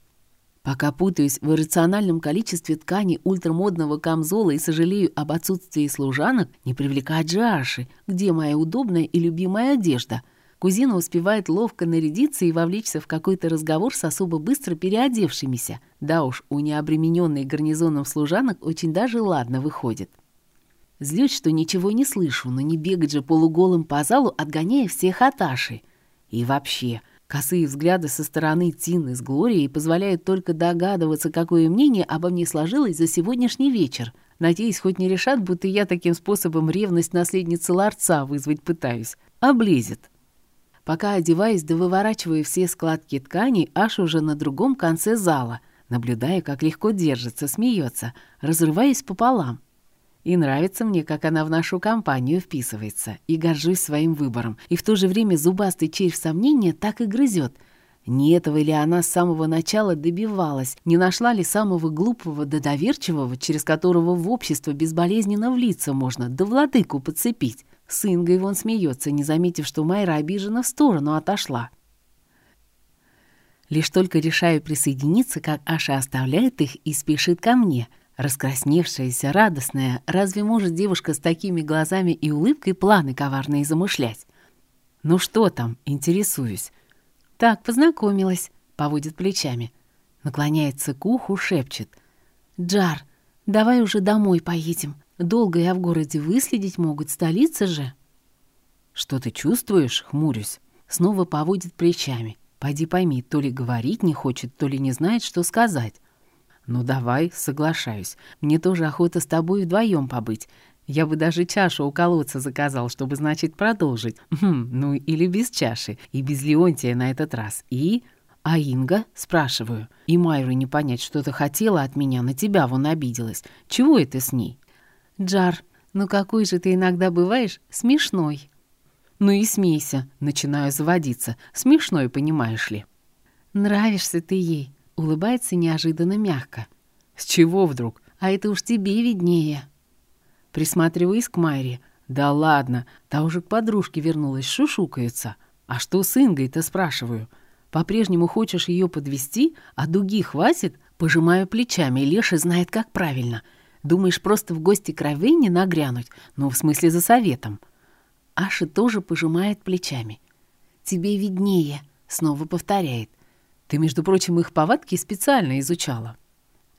Speaker 2: Пока путаюсь в иррациональном количестве ткани ультрамодного камзола и сожалею об отсутствии служанок, не привлекать же Аши, где моя удобная и любимая одежда — Кузина успевает ловко нарядиться и вовлечься в какой-то разговор с особо быстро переодевшимися. Да уж, у необремененной гарнизоном служанок очень даже ладно выходит. Злюсь, что ничего не слышу, но не бегать же полуголым по залу, отгоняя всех от Аши. И вообще, косые взгляды со стороны Тины с Глорией позволяют только догадываться, какое мнение обо мне сложилось за сегодняшний вечер. Надеюсь, хоть не решат, будто я таким способом ревность наследницы ларца вызвать пытаюсь. Облезет. Пока одеваясь да выворачиваю все складки ткани, аж уже на другом конце зала, наблюдая, как легко держится, смеется, разрываясь пополам. И нравится мне, как она в нашу компанию вписывается, и горжусь своим выбором, и в то же время зубастый червь сомнения так и грызет. Не этого ли она с самого начала добивалась, не нашла ли самого глупого да доверчивого, через которого в общество безболезненно влиться можно, да владыку подцепить? С Ингой вон смеется, не заметив, что Майра обижена в сторону отошла. Лишь только решаю присоединиться, как Аша оставляет их и спешит ко мне. Раскрасневшаяся, радостная, разве может девушка с такими глазами и улыбкой планы коварные замышлять? «Ну что там?» — интересуюсь. «Так, познакомилась», — поводит плечами. Наклоняется к уху, шепчет. «Джар, давай уже домой поедем. Долго я в городе выследить могут, столица же. Что ты чувствуешь? Хмурюсь. Снова поводит плечами. Пойди пойми, то ли говорить не хочет, то ли не знает, что сказать. Ну давай, соглашаюсь. Мне тоже охота с тобой вдвоем побыть. Я бы даже чашу у колодца заказал, чтобы, значит, продолжить. Хм, ну или без чаши, и без Леонтия на этот раз. И... А Инга? Спрашиваю. И Майру не понять, что-то хотела от меня, на тебя вон обиделась. Чего это с ней? «Джар, ну какой же ты иногда бываешь смешной!» «Ну и смейся!» — начинаю заводиться. «Смешной, понимаешь ли!» «Нравишься ты ей!» — улыбается неожиданно мягко. «С чего вдруг? А это уж тебе виднее!» Присматриваюсь к Майре. «Да ладно, та уже к подружке вернулась, шушукается. А что с Ингой-то, спрашиваю?» По-прежнему хочешь ее подвести, а дуги хватит? Пожимаю плечами, Леша знает, как правильно. Думаешь, просто в гости к Равенне нагрянуть? Ну, в смысле, за советом. Аша тоже пожимает плечами. «Тебе виднее», — снова повторяет. «Ты, между прочим, их повадки специально изучала».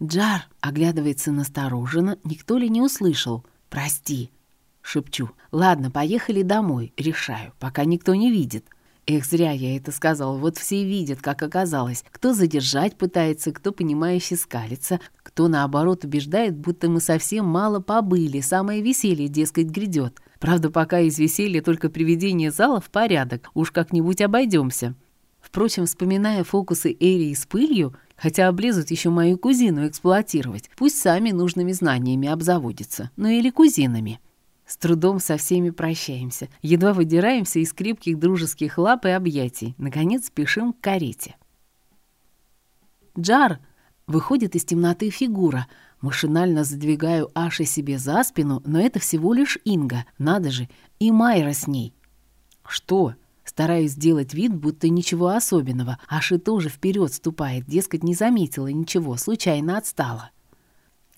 Speaker 2: Джар оглядывается настороженно, никто ли не услышал. «Прости», — шепчу. «Ладно, поехали домой, решаю, пока никто не видит». Эх, зря я это сказал. Вот все видят, как оказалось. Кто задержать пытается, кто, понимающе скалится, кто, наоборот, убеждает, будто мы совсем мало побыли, самое веселье, дескать, грядет. Правда, пока из веселья только приведение зала в порядок, уж как-нибудь обойдемся.
Speaker 1: Впрочем, вспоминая фокусы Эри с пылью, хотя облезут еще мою кузину эксплуатировать, пусть сами нужными знаниями обзаводятся, ну или кузинами. С трудом со всеми прощаемся, едва выдираемся из крепких дружеских лап и объятий, наконец спешим к карете. «Джар!» — выходит из темноты фигура. Машинально задвигаю Аши себе за спину, но это всего лишь Инга, надо же, и Майра с ней. «Что?» Стараюсь сделать вид, будто ничего особенного. Аши тоже вперед ступает, дескать, не заметила ничего, случайно отстала.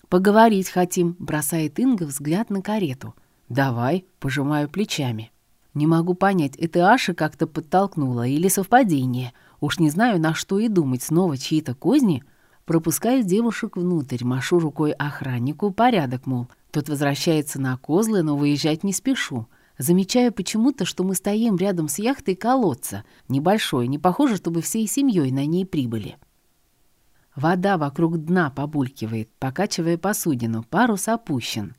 Speaker 1: «Поговорить хотим», — бросает Инга взгляд на карету. «Давай», — пожимаю плечами. Не могу понять, это Аша как-то подтолкнула или совпадение. Уж не знаю, на что и думать, снова чьи-то козни. Пропускаю девушек внутрь, машу рукой охраннику, порядок, мол. Тот возвращается на козлы, но выезжать не спешу. Замечаю почему-то, что мы стоим рядом с яхтой колодца. Небольшой, не похоже, чтобы всей семьей на ней прибыли. Вода вокруг дна побулькивает, покачивая посудину, парус опущен.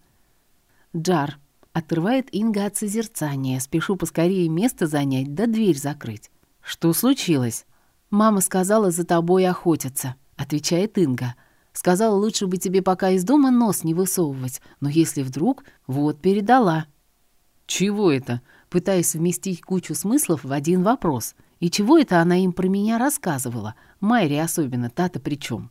Speaker 1: Джар. Отрывает Инга от созерцания. Спешу поскорее место занять, да дверь закрыть. Что случилось? Мама сказала, за тобой охотятся, отвечает Инга. Сказала, лучше бы тебе пока из дома нос не высовывать, но если вдруг, вот передала. «Чего это?» Пытаясь вместить кучу смыслов в один вопрос. И чего это она им про меня рассказывала? Майри особенно, та-то при чем?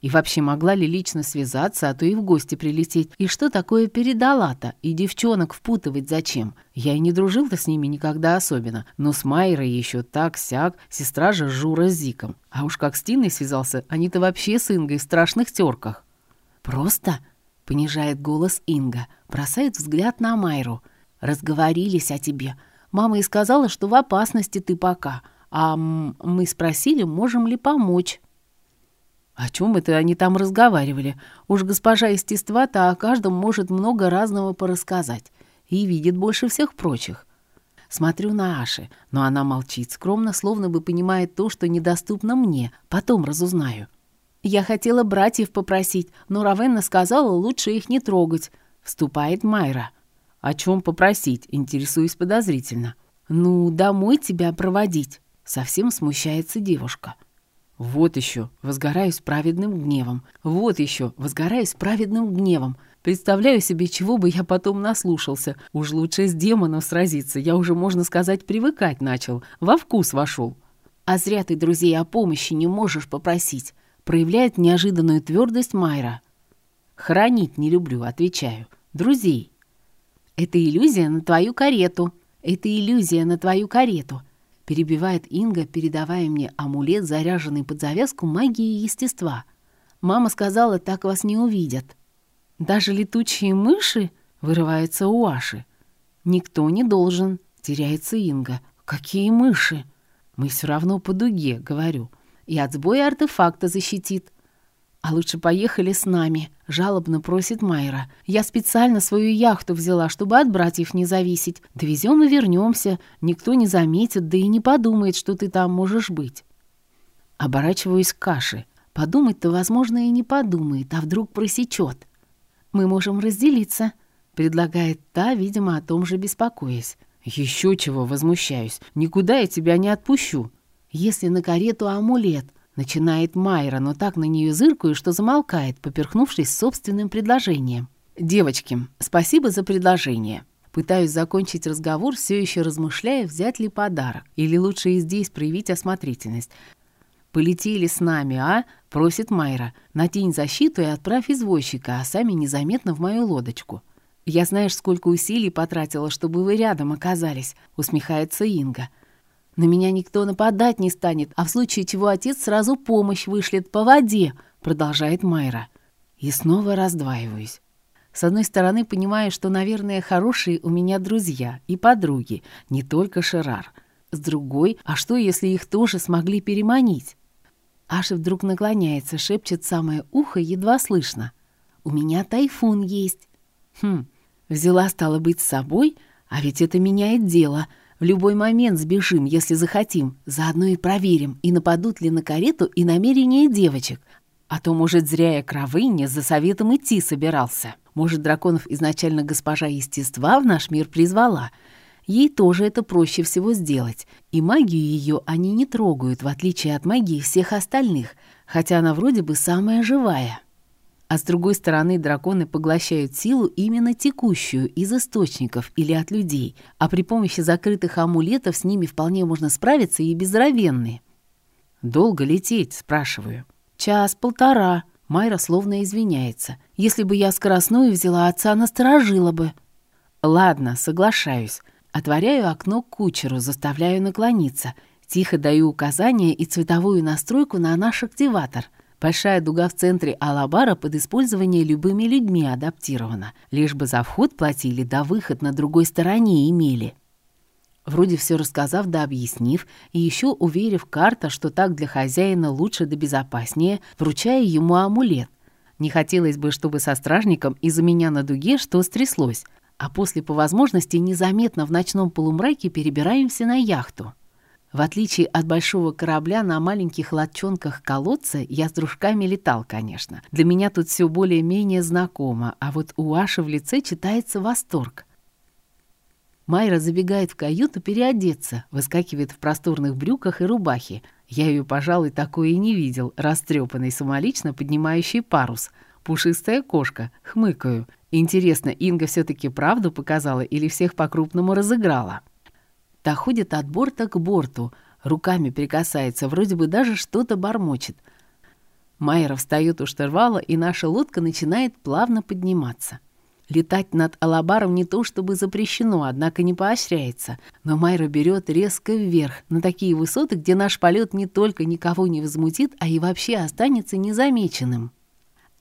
Speaker 1: И вообще могла ли лично связаться, а то и в гости прилететь? И что такое передала-то? И девчонок впутывать зачем? Я и не дружил-то с ними никогда особенно. Но с Майрой еще так-сяк, сестра же Жура с Зиком. А уж как с Тиной связался, они-то вообще с Ингой в страшных терках. «Просто?» — понижает голос Инга, бросает взгляд на Майру — Разговорились о тебе. Мама и сказала, что в опасности ты пока. А мы спросили, можем ли помочь. О чем это они там разговаривали? Уж госпожа естества-то о каждом может много разного порассказать. И видит больше всех прочих. Смотрю на Аши, но она молчит скромно, словно бы понимает то, что недоступно мне. Потом разузнаю. Я хотела братьев попросить, но Равенна сказала, лучше их не трогать. Вступает Майра. «О чем попросить?» — интересуюсь подозрительно. «Ну, домой тебя проводить», — совсем смущается девушка. «Вот еще, возгораюсь праведным гневом. Вот еще, возгораюсь праведным гневом. Представляю себе, чего бы я потом наслушался. Уж лучше с демоном сразиться. Я уже, можно сказать, привыкать начал. Во вкус вошел. А зря ты друзей о помощи не можешь попросить. Проявляет неожиданную твердость Майра. Хранить не люблю, отвечаю. Друзей. «Это иллюзия на твою карету! Это иллюзия на твою карету!» Перебивает Инга, передавая мне амулет, заряженный под завязку магии естества. «Мама сказала, так вас не увидят». «Даже летучие мыши?» — вырывается у Аши. «Никто не должен», — теряется Инга. «Какие мыши?» «Мы все равно по дуге», — говорю. «И от сбоя артефакта защитит». «А лучше поехали с нами», — жалобно просит Майра. «Я специально свою яхту взяла, чтобы от братьев не зависеть. Довезем и вернемся. Никто не заметит, да и не подумает, что ты там можешь быть». Оборачиваюсь к каше. Подумать-то, возможно, и не подумает, а вдруг просечет. «Мы можем разделиться», — предлагает та, видимо, о том же беспокоясь. «Еще чего возмущаюсь. Никуда я тебя не отпущу. Если на карету амулет», Начинает Майра, но так на нее зыркаю, что замолкает, поперхнувшись собственным предложением. «Девочки, спасибо за предложение». Пытаюсь закончить разговор, все еще размышляя, взять ли подарок. Или лучше и здесь проявить осмотрительность. «Полетели с нами, а?» — просит Майра. «Натянь защиту и отправь извозчика, а сами незаметно в мою лодочку». «Я знаешь, сколько усилий потратила, чтобы вы рядом оказались», — усмехается Инга. На меня никто нападать не станет, а в случае чего отец сразу помощь вышлет по воде», — продолжает Майра. И снова раздваиваюсь. С одной стороны, понимаю, что, наверное, хорошие у меня друзья и подруги, не только Шерар. С другой, а что, если их тоже смогли переманить? Аша вдруг наклоняется, шепчет самое ухо, едва слышно. «У меня тайфун есть». Хм, взяла, стало быть, с собой, а ведь это меняет дело — в любой момент сбежим, если захотим. Заодно и проверим, и нападут ли на карету и намерения девочек. А то, может, зря я кровыне за советом идти собирался. Может, драконов изначально госпожа естества в наш мир призвала. Ей тоже это проще всего сделать, и магию ее они не трогают, в отличие от магии всех остальных, хотя она вроде бы самая живая. А с другой стороны, драконы поглощают силу именно текущую из источников или от людей, а при помощи закрытых амулетов с ними вполне можно справиться и безровенные.
Speaker 2: «Долго лететь?» — спрашиваю.
Speaker 1: «Час-полтора». Майра словно извиняется. «Если бы я скоростную взяла, отца насторожила бы».
Speaker 2: «Ладно, соглашаюсь. Отворяю окно к кучеру, заставляю наклониться. Тихо даю указания и цветовую настройку на наш активатор — Большая дуга в центре Алабара под использование любыми людьми адаптирована, лишь бы за вход платили, да выход на другой стороне имели. Вроде все рассказав да объяснив, и еще уверив карта, что так для хозяина лучше да безопаснее, вручая ему амулет. Не хотелось бы, чтобы со стражником из-за меня на дуге что стряслось, а после по возможности незаметно в ночном полумраке перебираемся на яхту. В отличие от большого корабля на маленьких лодчонках колодца, я с дружками летал, конечно. Для меня тут все более-менее знакомо, а вот у Аши в лице читается восторг. Майра забегает в каюту переодеться, выскакивает в просторных брюках и рубахе. Я ее, пожалуй, такое и не видел, растрепанный самолично поднимающий парус. Пушистая кошка, хмыкаю. Интересно, Инга все таки правду показала или всех по-крупному разыграла? Та ходит от борта к борту, руками прикасается, вроде бы даже что-то бормочет. Майра встает у штурвала, и наша лодка начинает плавно подниматься. Летать над Алабаром не то чтобы запрещено, однако не поощряется. Но Майра берет резко вверх, на такие высоты, где наш полет не только никого не возмутит, а и вообще останется незамеченным.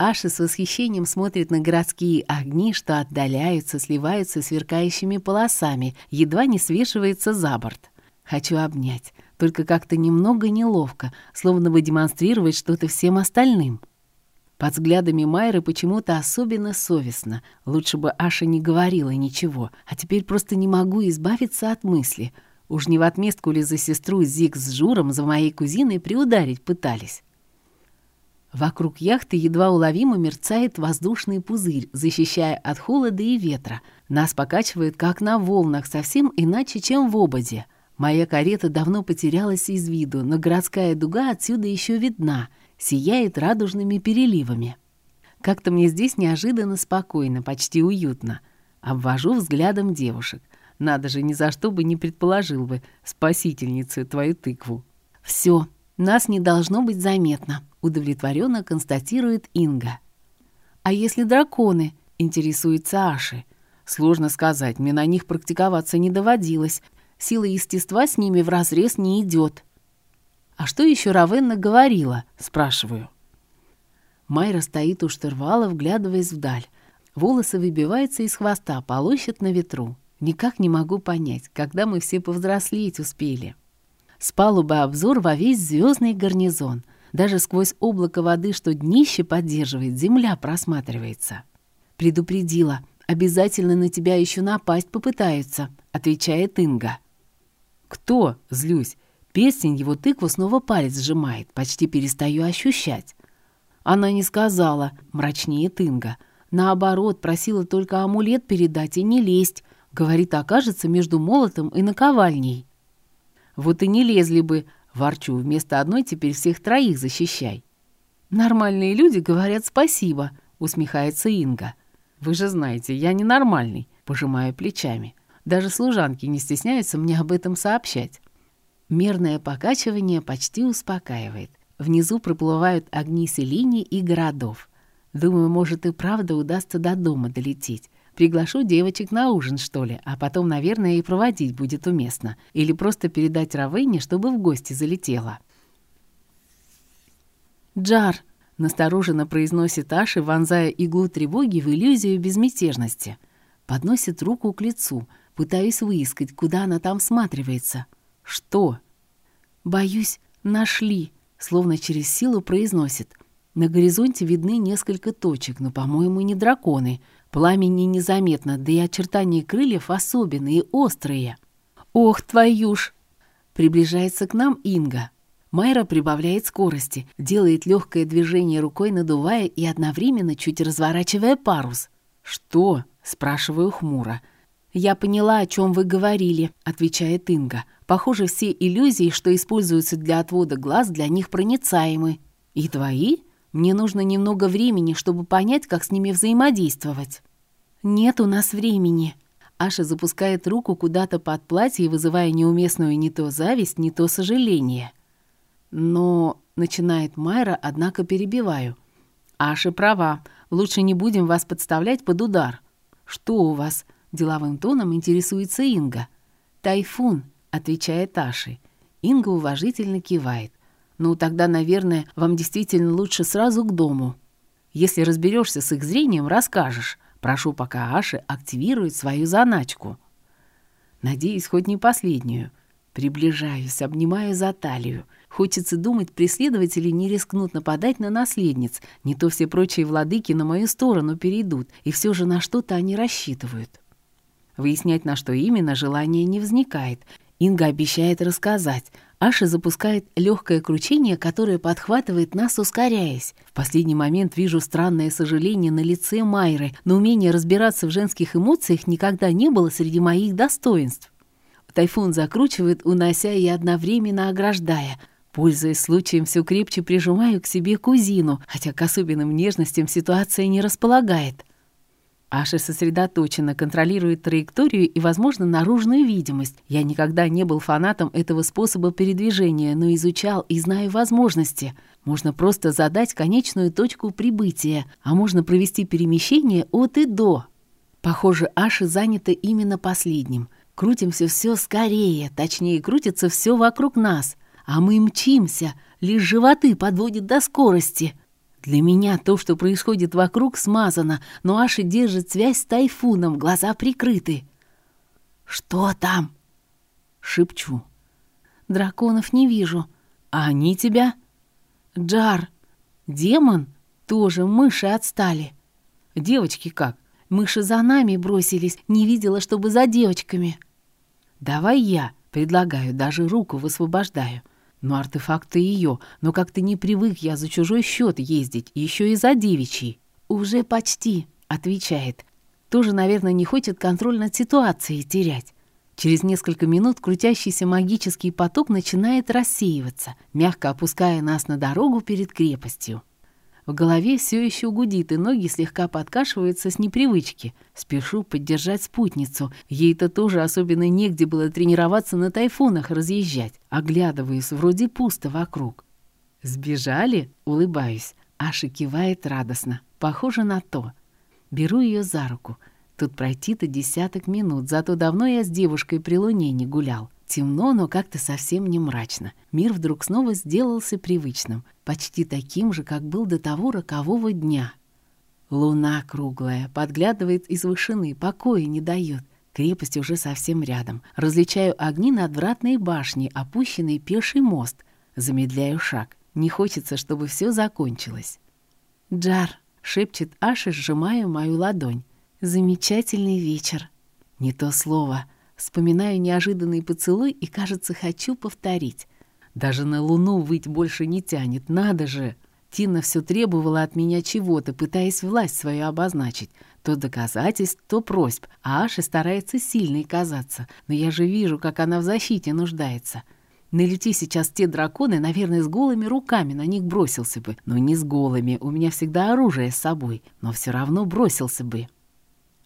Speaker 2: Аша с восхищением смотрит на городские огни, что отдаляются, сливаются сверкающими полосами, едва не свешивается за борт. Хочу обнять, только как-то немного неловко, словно бы демонстрировать что-то всем остальным. Под взглядами Майры почему-то особенно совестно. Лучше бы Аша не говорила ничего, а теперь просто не могу избавиться от мысли. Уж не в отместку ли за сестру Зиг с Журом за моей кузиной приударить пытались? Вокруг яхты едва уловимо мерцает воздушный пузырь, защищая от холода и ветра. Нас покачивает, как на волнах, совсем иначе, чем в ободе. Моя карета давно потерялась из виду, но городская дуга отсюда еще видна, сияет радужными переливами. Как-то мне здесь неожиданно спокойно, почти уютно. Обвожу взглядом девушек. Надо же, ни за что бы не предположил бы, спасительницы, твою тыкву. Все, нас не должно быть заметно удовлетворенно констатирует Инга. «А если драконы?» — интересуется Аши. «Сложно сказать, мне на них практиковаться не доводилось. Сила естества с ними вразрез не идет. «А что еще Равенна говорила?» — спрашиваю. Майра стоит у штурвала, вглядываясь вдаль. Волосы выбиваются из хвоста, полощет на ветру. Никак не могу понять, когда мы все повзрослеть успели. С палубы обзор во весь звездный гарнизон. Даже сквозь облако воды, что днище поддерживает, земля просматривается. «Предупредила. Обязательно на тебя еще напасть попытаются», — отвечает Инга. «Кто?» — злюсь. Перстень его тыкву снова палец сжимает. Почти перестаю ощущать. Она не сказала, мрачнее Инга. Наоборот, просила только амулет передать и не лезть. Говорит, окажется между молотом и наковальней. Вот и не лезли бы, Ворчу, вместо одной теперь всех троих защищай. Нормальные люди говорят спасибо, усмехается Инга. Вы же знаете, я ненормальный, пожимаю плечами. Даже служанки не стесняются мне об этом сообщать. Мерное покачивание почти успокаивает. Внизу проплывают огни селений и городов. Думаю, может и правда удастся до дома долететь. Приглашу девочек на ужин, что ли, а потом, наверное, и проводить будет уместно. Или просто передать Равенне, чтобы в гости залетела. «Джар!» — настороженно произносит Аши, вонзая иглу тревоги в иллюзию безмятежности. Подносит руку к лицу, пытаясь выискать, куда она там всматривается. «Что?» «Боюсь, нашли», — словно через силу произносит. На горизонте видны несколько точек, но, по-моему, не драконы — Пламени незаметно, да и очертания крыльев особенные, острые. «Ох, твою ж!» Приближается к нам Инга. Майра прибавляет скорости, делает легкое движение рукой, надувая и одновременно чуть разворачивая парус. «Что?» — спрашиваю хмуро.
Speaker 1: «Я поняла, о чем вы говорили», — отвечает Инга. «Похоже, все иллюзии, что используются для отвода глаз, для них проницаемы». «И твои? Мне нужно немного времени, чтобы понять, как с ними взаимодействовать». «Нет у нас времени». Аша запускает руку куда-то под платье, вызывая неуместную не то зависть, не то сожаление. «Но...» — начинает Майра, однако перебиваю. «Аша права. Лучше не будем вас подставлять под удар». «Что у вас?» — деловым тоном интересуется Инга. «Тайфун», — отвечает Аши. Инга уважительно кивает. «Ну, тогда, наверное, вам действительно лучше сразу к дому. Если разберешься с их зрением, расскажешь. Прошу, пока Аша активирует свою заначку». Надеюсь, хоть не последнюю. Приближаюсь, обнимаю за талию. Хочется думать, преследователи не рискнут нападать на наследниц, не то все прочие владыки на мою сторону перейдут, и все же на что-то они рассчитывают. Выяснять, на что именно, желания не возникает. Инга обещает рассказать. Аша запускает легкое кручение, которое подхватывает нас, ускоряясь. В последний момент вижу странное сожаление на лице Майры, но умение разбираться в женских эмоциях никогда не было среди моих достоинств. Тайфун закручивает, унося и одновременно ограждая. Пользуясь случаем, все крепче прижимаю к себе кузину, хотя к особенным нежностям ситуация не располагает. Аша сосредоточенно контролирует траекторию и, возможно, наружную видимость. Я никогда не был фанатом этого способа передвижения, но изучал и знаю возможности. Можно просто задать конечную точку прибытия, а можно провести перемещение от и до. Похоже, Аша занята именно последним. Крутимся все скорее, точнее, крутится все вокруг нас — а мы мчимся, лишь животы подводят до скорости. Для меня то, что происходит вокруг, смазано, но Аша держит связь с тайфуном, глаза прикрыты. «Что там?» — шепчу. «Драконов не вижу. А они тебя?» «Джар. Демон? Тоже мыши отстали». «Девочки как?» «Мыши за нами бросились, не видела, чтобы за девочками». «Давай я», — предлагаю, даже руку высвобождаю. Но артефакты ее, но как-то не привык я за чужой счет ездить, еще и за девичий. «Уже почти», — отвечает. Тоже, наверное, не хочет контроль над ситуацией терять. Через несколько минут крутящийся магический поток начинает рассеиваться, мягко опуская нас на дорогу перед крепостью. В голове все еще гудит, и ноги слегка подкашиваются с непривычки. Спешу поддержать спутницу. Ей-то тоже особенно негде было тренироваться на тайфунах разъезжать. Оглядываюсь, вроде пусто вокруг. «Сбежали?» — улыбаюсь. Аша кивает радостно. Похоже на то. Беру ее за руку. Тут пройти-то десяток минут, зато давно я с девушкой при луне не гулял. Темно, но как-то совсем не мрачно. Мир вдруг снова сделался привычным, почти таким же, как был до того рокового дня. Луна круглая, подглядывает из вышины, покоя не дает. Крепость уже совсем рядом. Различаю огни надвратной башни, опущенный пеший мост. Замедляю шаг. Не хочется, чтобы все закончилось. «Джар», — шепчет Аша, сжимая мою ладонь. «Замечательный вечер». Не то слово — Вспоминаю неожиданный поцелуй и, кажется, хочу повторить. Даже на луну выть больше не тянет, надо же! Тина все требовала от меня чего-то, пытаясь власть свою обозначить. То доказательств, то просьб, а Аша старается сильной казаться. Но я же вижу, как она в защите нуждается. Налети сейчас те драконы, наверное, с голыми руками на них бросился бы. Но не с голыми, у меня всегда оружие с собой, но все равно бросился бы.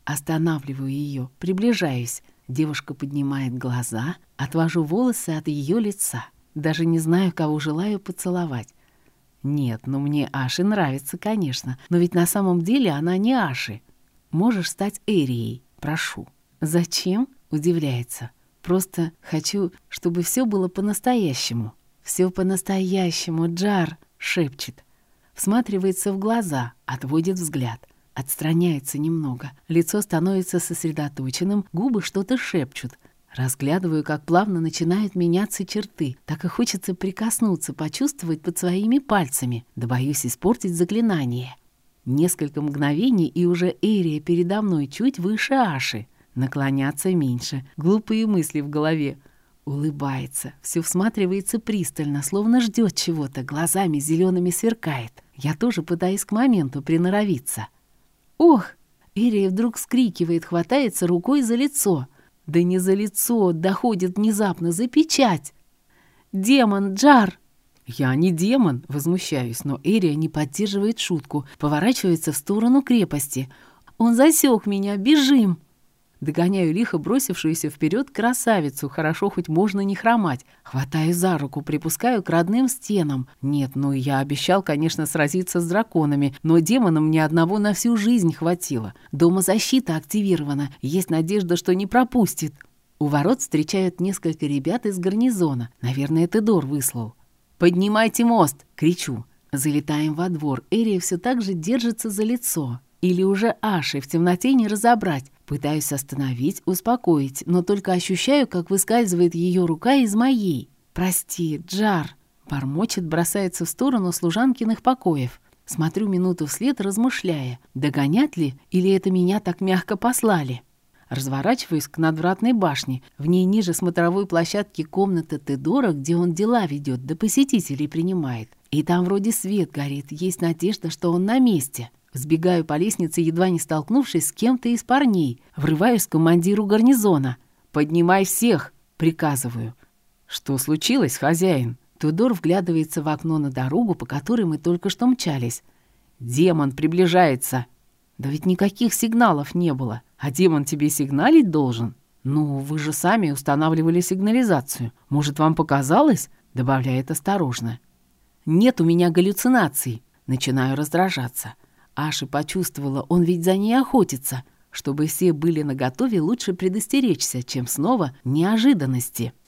Speaker 1: Останавливаю ее, приближаюсь. Девушка поднимает глаза, отвожу волосы от ее лица. Даже не знаю, кого желаю поцеловать. Нет, ну мне Аши нравится, конечно, но ведь на самом деле она не Аши. Можешь стать Эрией, прошу. Зачем? Удивляется. Просто хочу, чтобы все было по-настоящему. Все по-настоящему, Джар, шепчет. Всматривается в глаза, отводит взгляд. Отстраняется немного. Лицо становится сосредоточенным, губы что-то шепчут. Разглядываю, как плавно начинают меняться черты. Так и хочется прикоснуться, почувствовать под своими пальцами. Да боюсь испортить заклинание. Несколько мгновений, и уже Эрия передо мной чуть выше Аши. Наклоняться меньше. Глупые мысли в голове. Улыбается, все всматривается пристально, словно ждет чего-то, глазами зелеными сверкает. Я тоже пытаюсь к моменту приноровиться. «Ох!» Эрия вдруг скрикивает, хватается рукой за лицо. Да не за лицо, доходит внезапно за печать. «Демон, Джар!»
Speaker 2: «Я не демон», — возмущаюсь, но Эрия не поддерживает шутку, поворачивается в сторону крепости.
Speaker 1: «Он засек меня, бежим!»
Speaker 2: Догоняю лихо бросившуюся вперед красавицу, хорошо хоть можно не хромать. Хватаю за руку, припускаю к родным стенам. Нет, ну я обещал, конечно, сразиться с драконами, но демонам мне одного на всю жизнь хватило. Дома защита активирована, есть надежда, что не пропустит. У ворот встречают несколько ребят из гарнизона. Наверное, Тедор выслал. «Поднимайте мост!» — кричу. Залетаем во двор. Эрия все так же держится за лицо. Или уже Аши в темноте не разобрать. Пытаюсь остановить, успокоить, но только ощущаю, как выскальзывает ее рука из моей. «Прости, Джар!» Бормочет, бросается в сторону служанкиных покоев. Смотрю минуту вслед, размышляя, догонят ли или это меня так мягко послали. Разворачиваюсь к надвратной башне. В ней ниже смотровой площадки комната Тедора, где он дела ведет, да посетителей принимает. И там вроде свет горит, есть надежда, что он на месте. Сбегаю по лестнице, едва не столкнувшись с кем-то из парней. Врываюсь к командиру гарнизона. «Поднимай всех!» — приказываю. «Что случилось, хозяин?» Тудор вглядывается в окно на дорогу, по которой мы только что мчались. «Демон приближается!» «Да ведь никаких сигналов не было. А демон тебе сигналить должен?» «Ну, вы же сами устанавливали сигнализацию. Может, вам показалось?» — добавляет осторожно. «Нет у меня галлюцинаций». Начинаю раздражаться. Аша почувствовала, он ведь за ней охотится. Чтобы все были наготове, лучше предостеречься, чем снова неожиданности.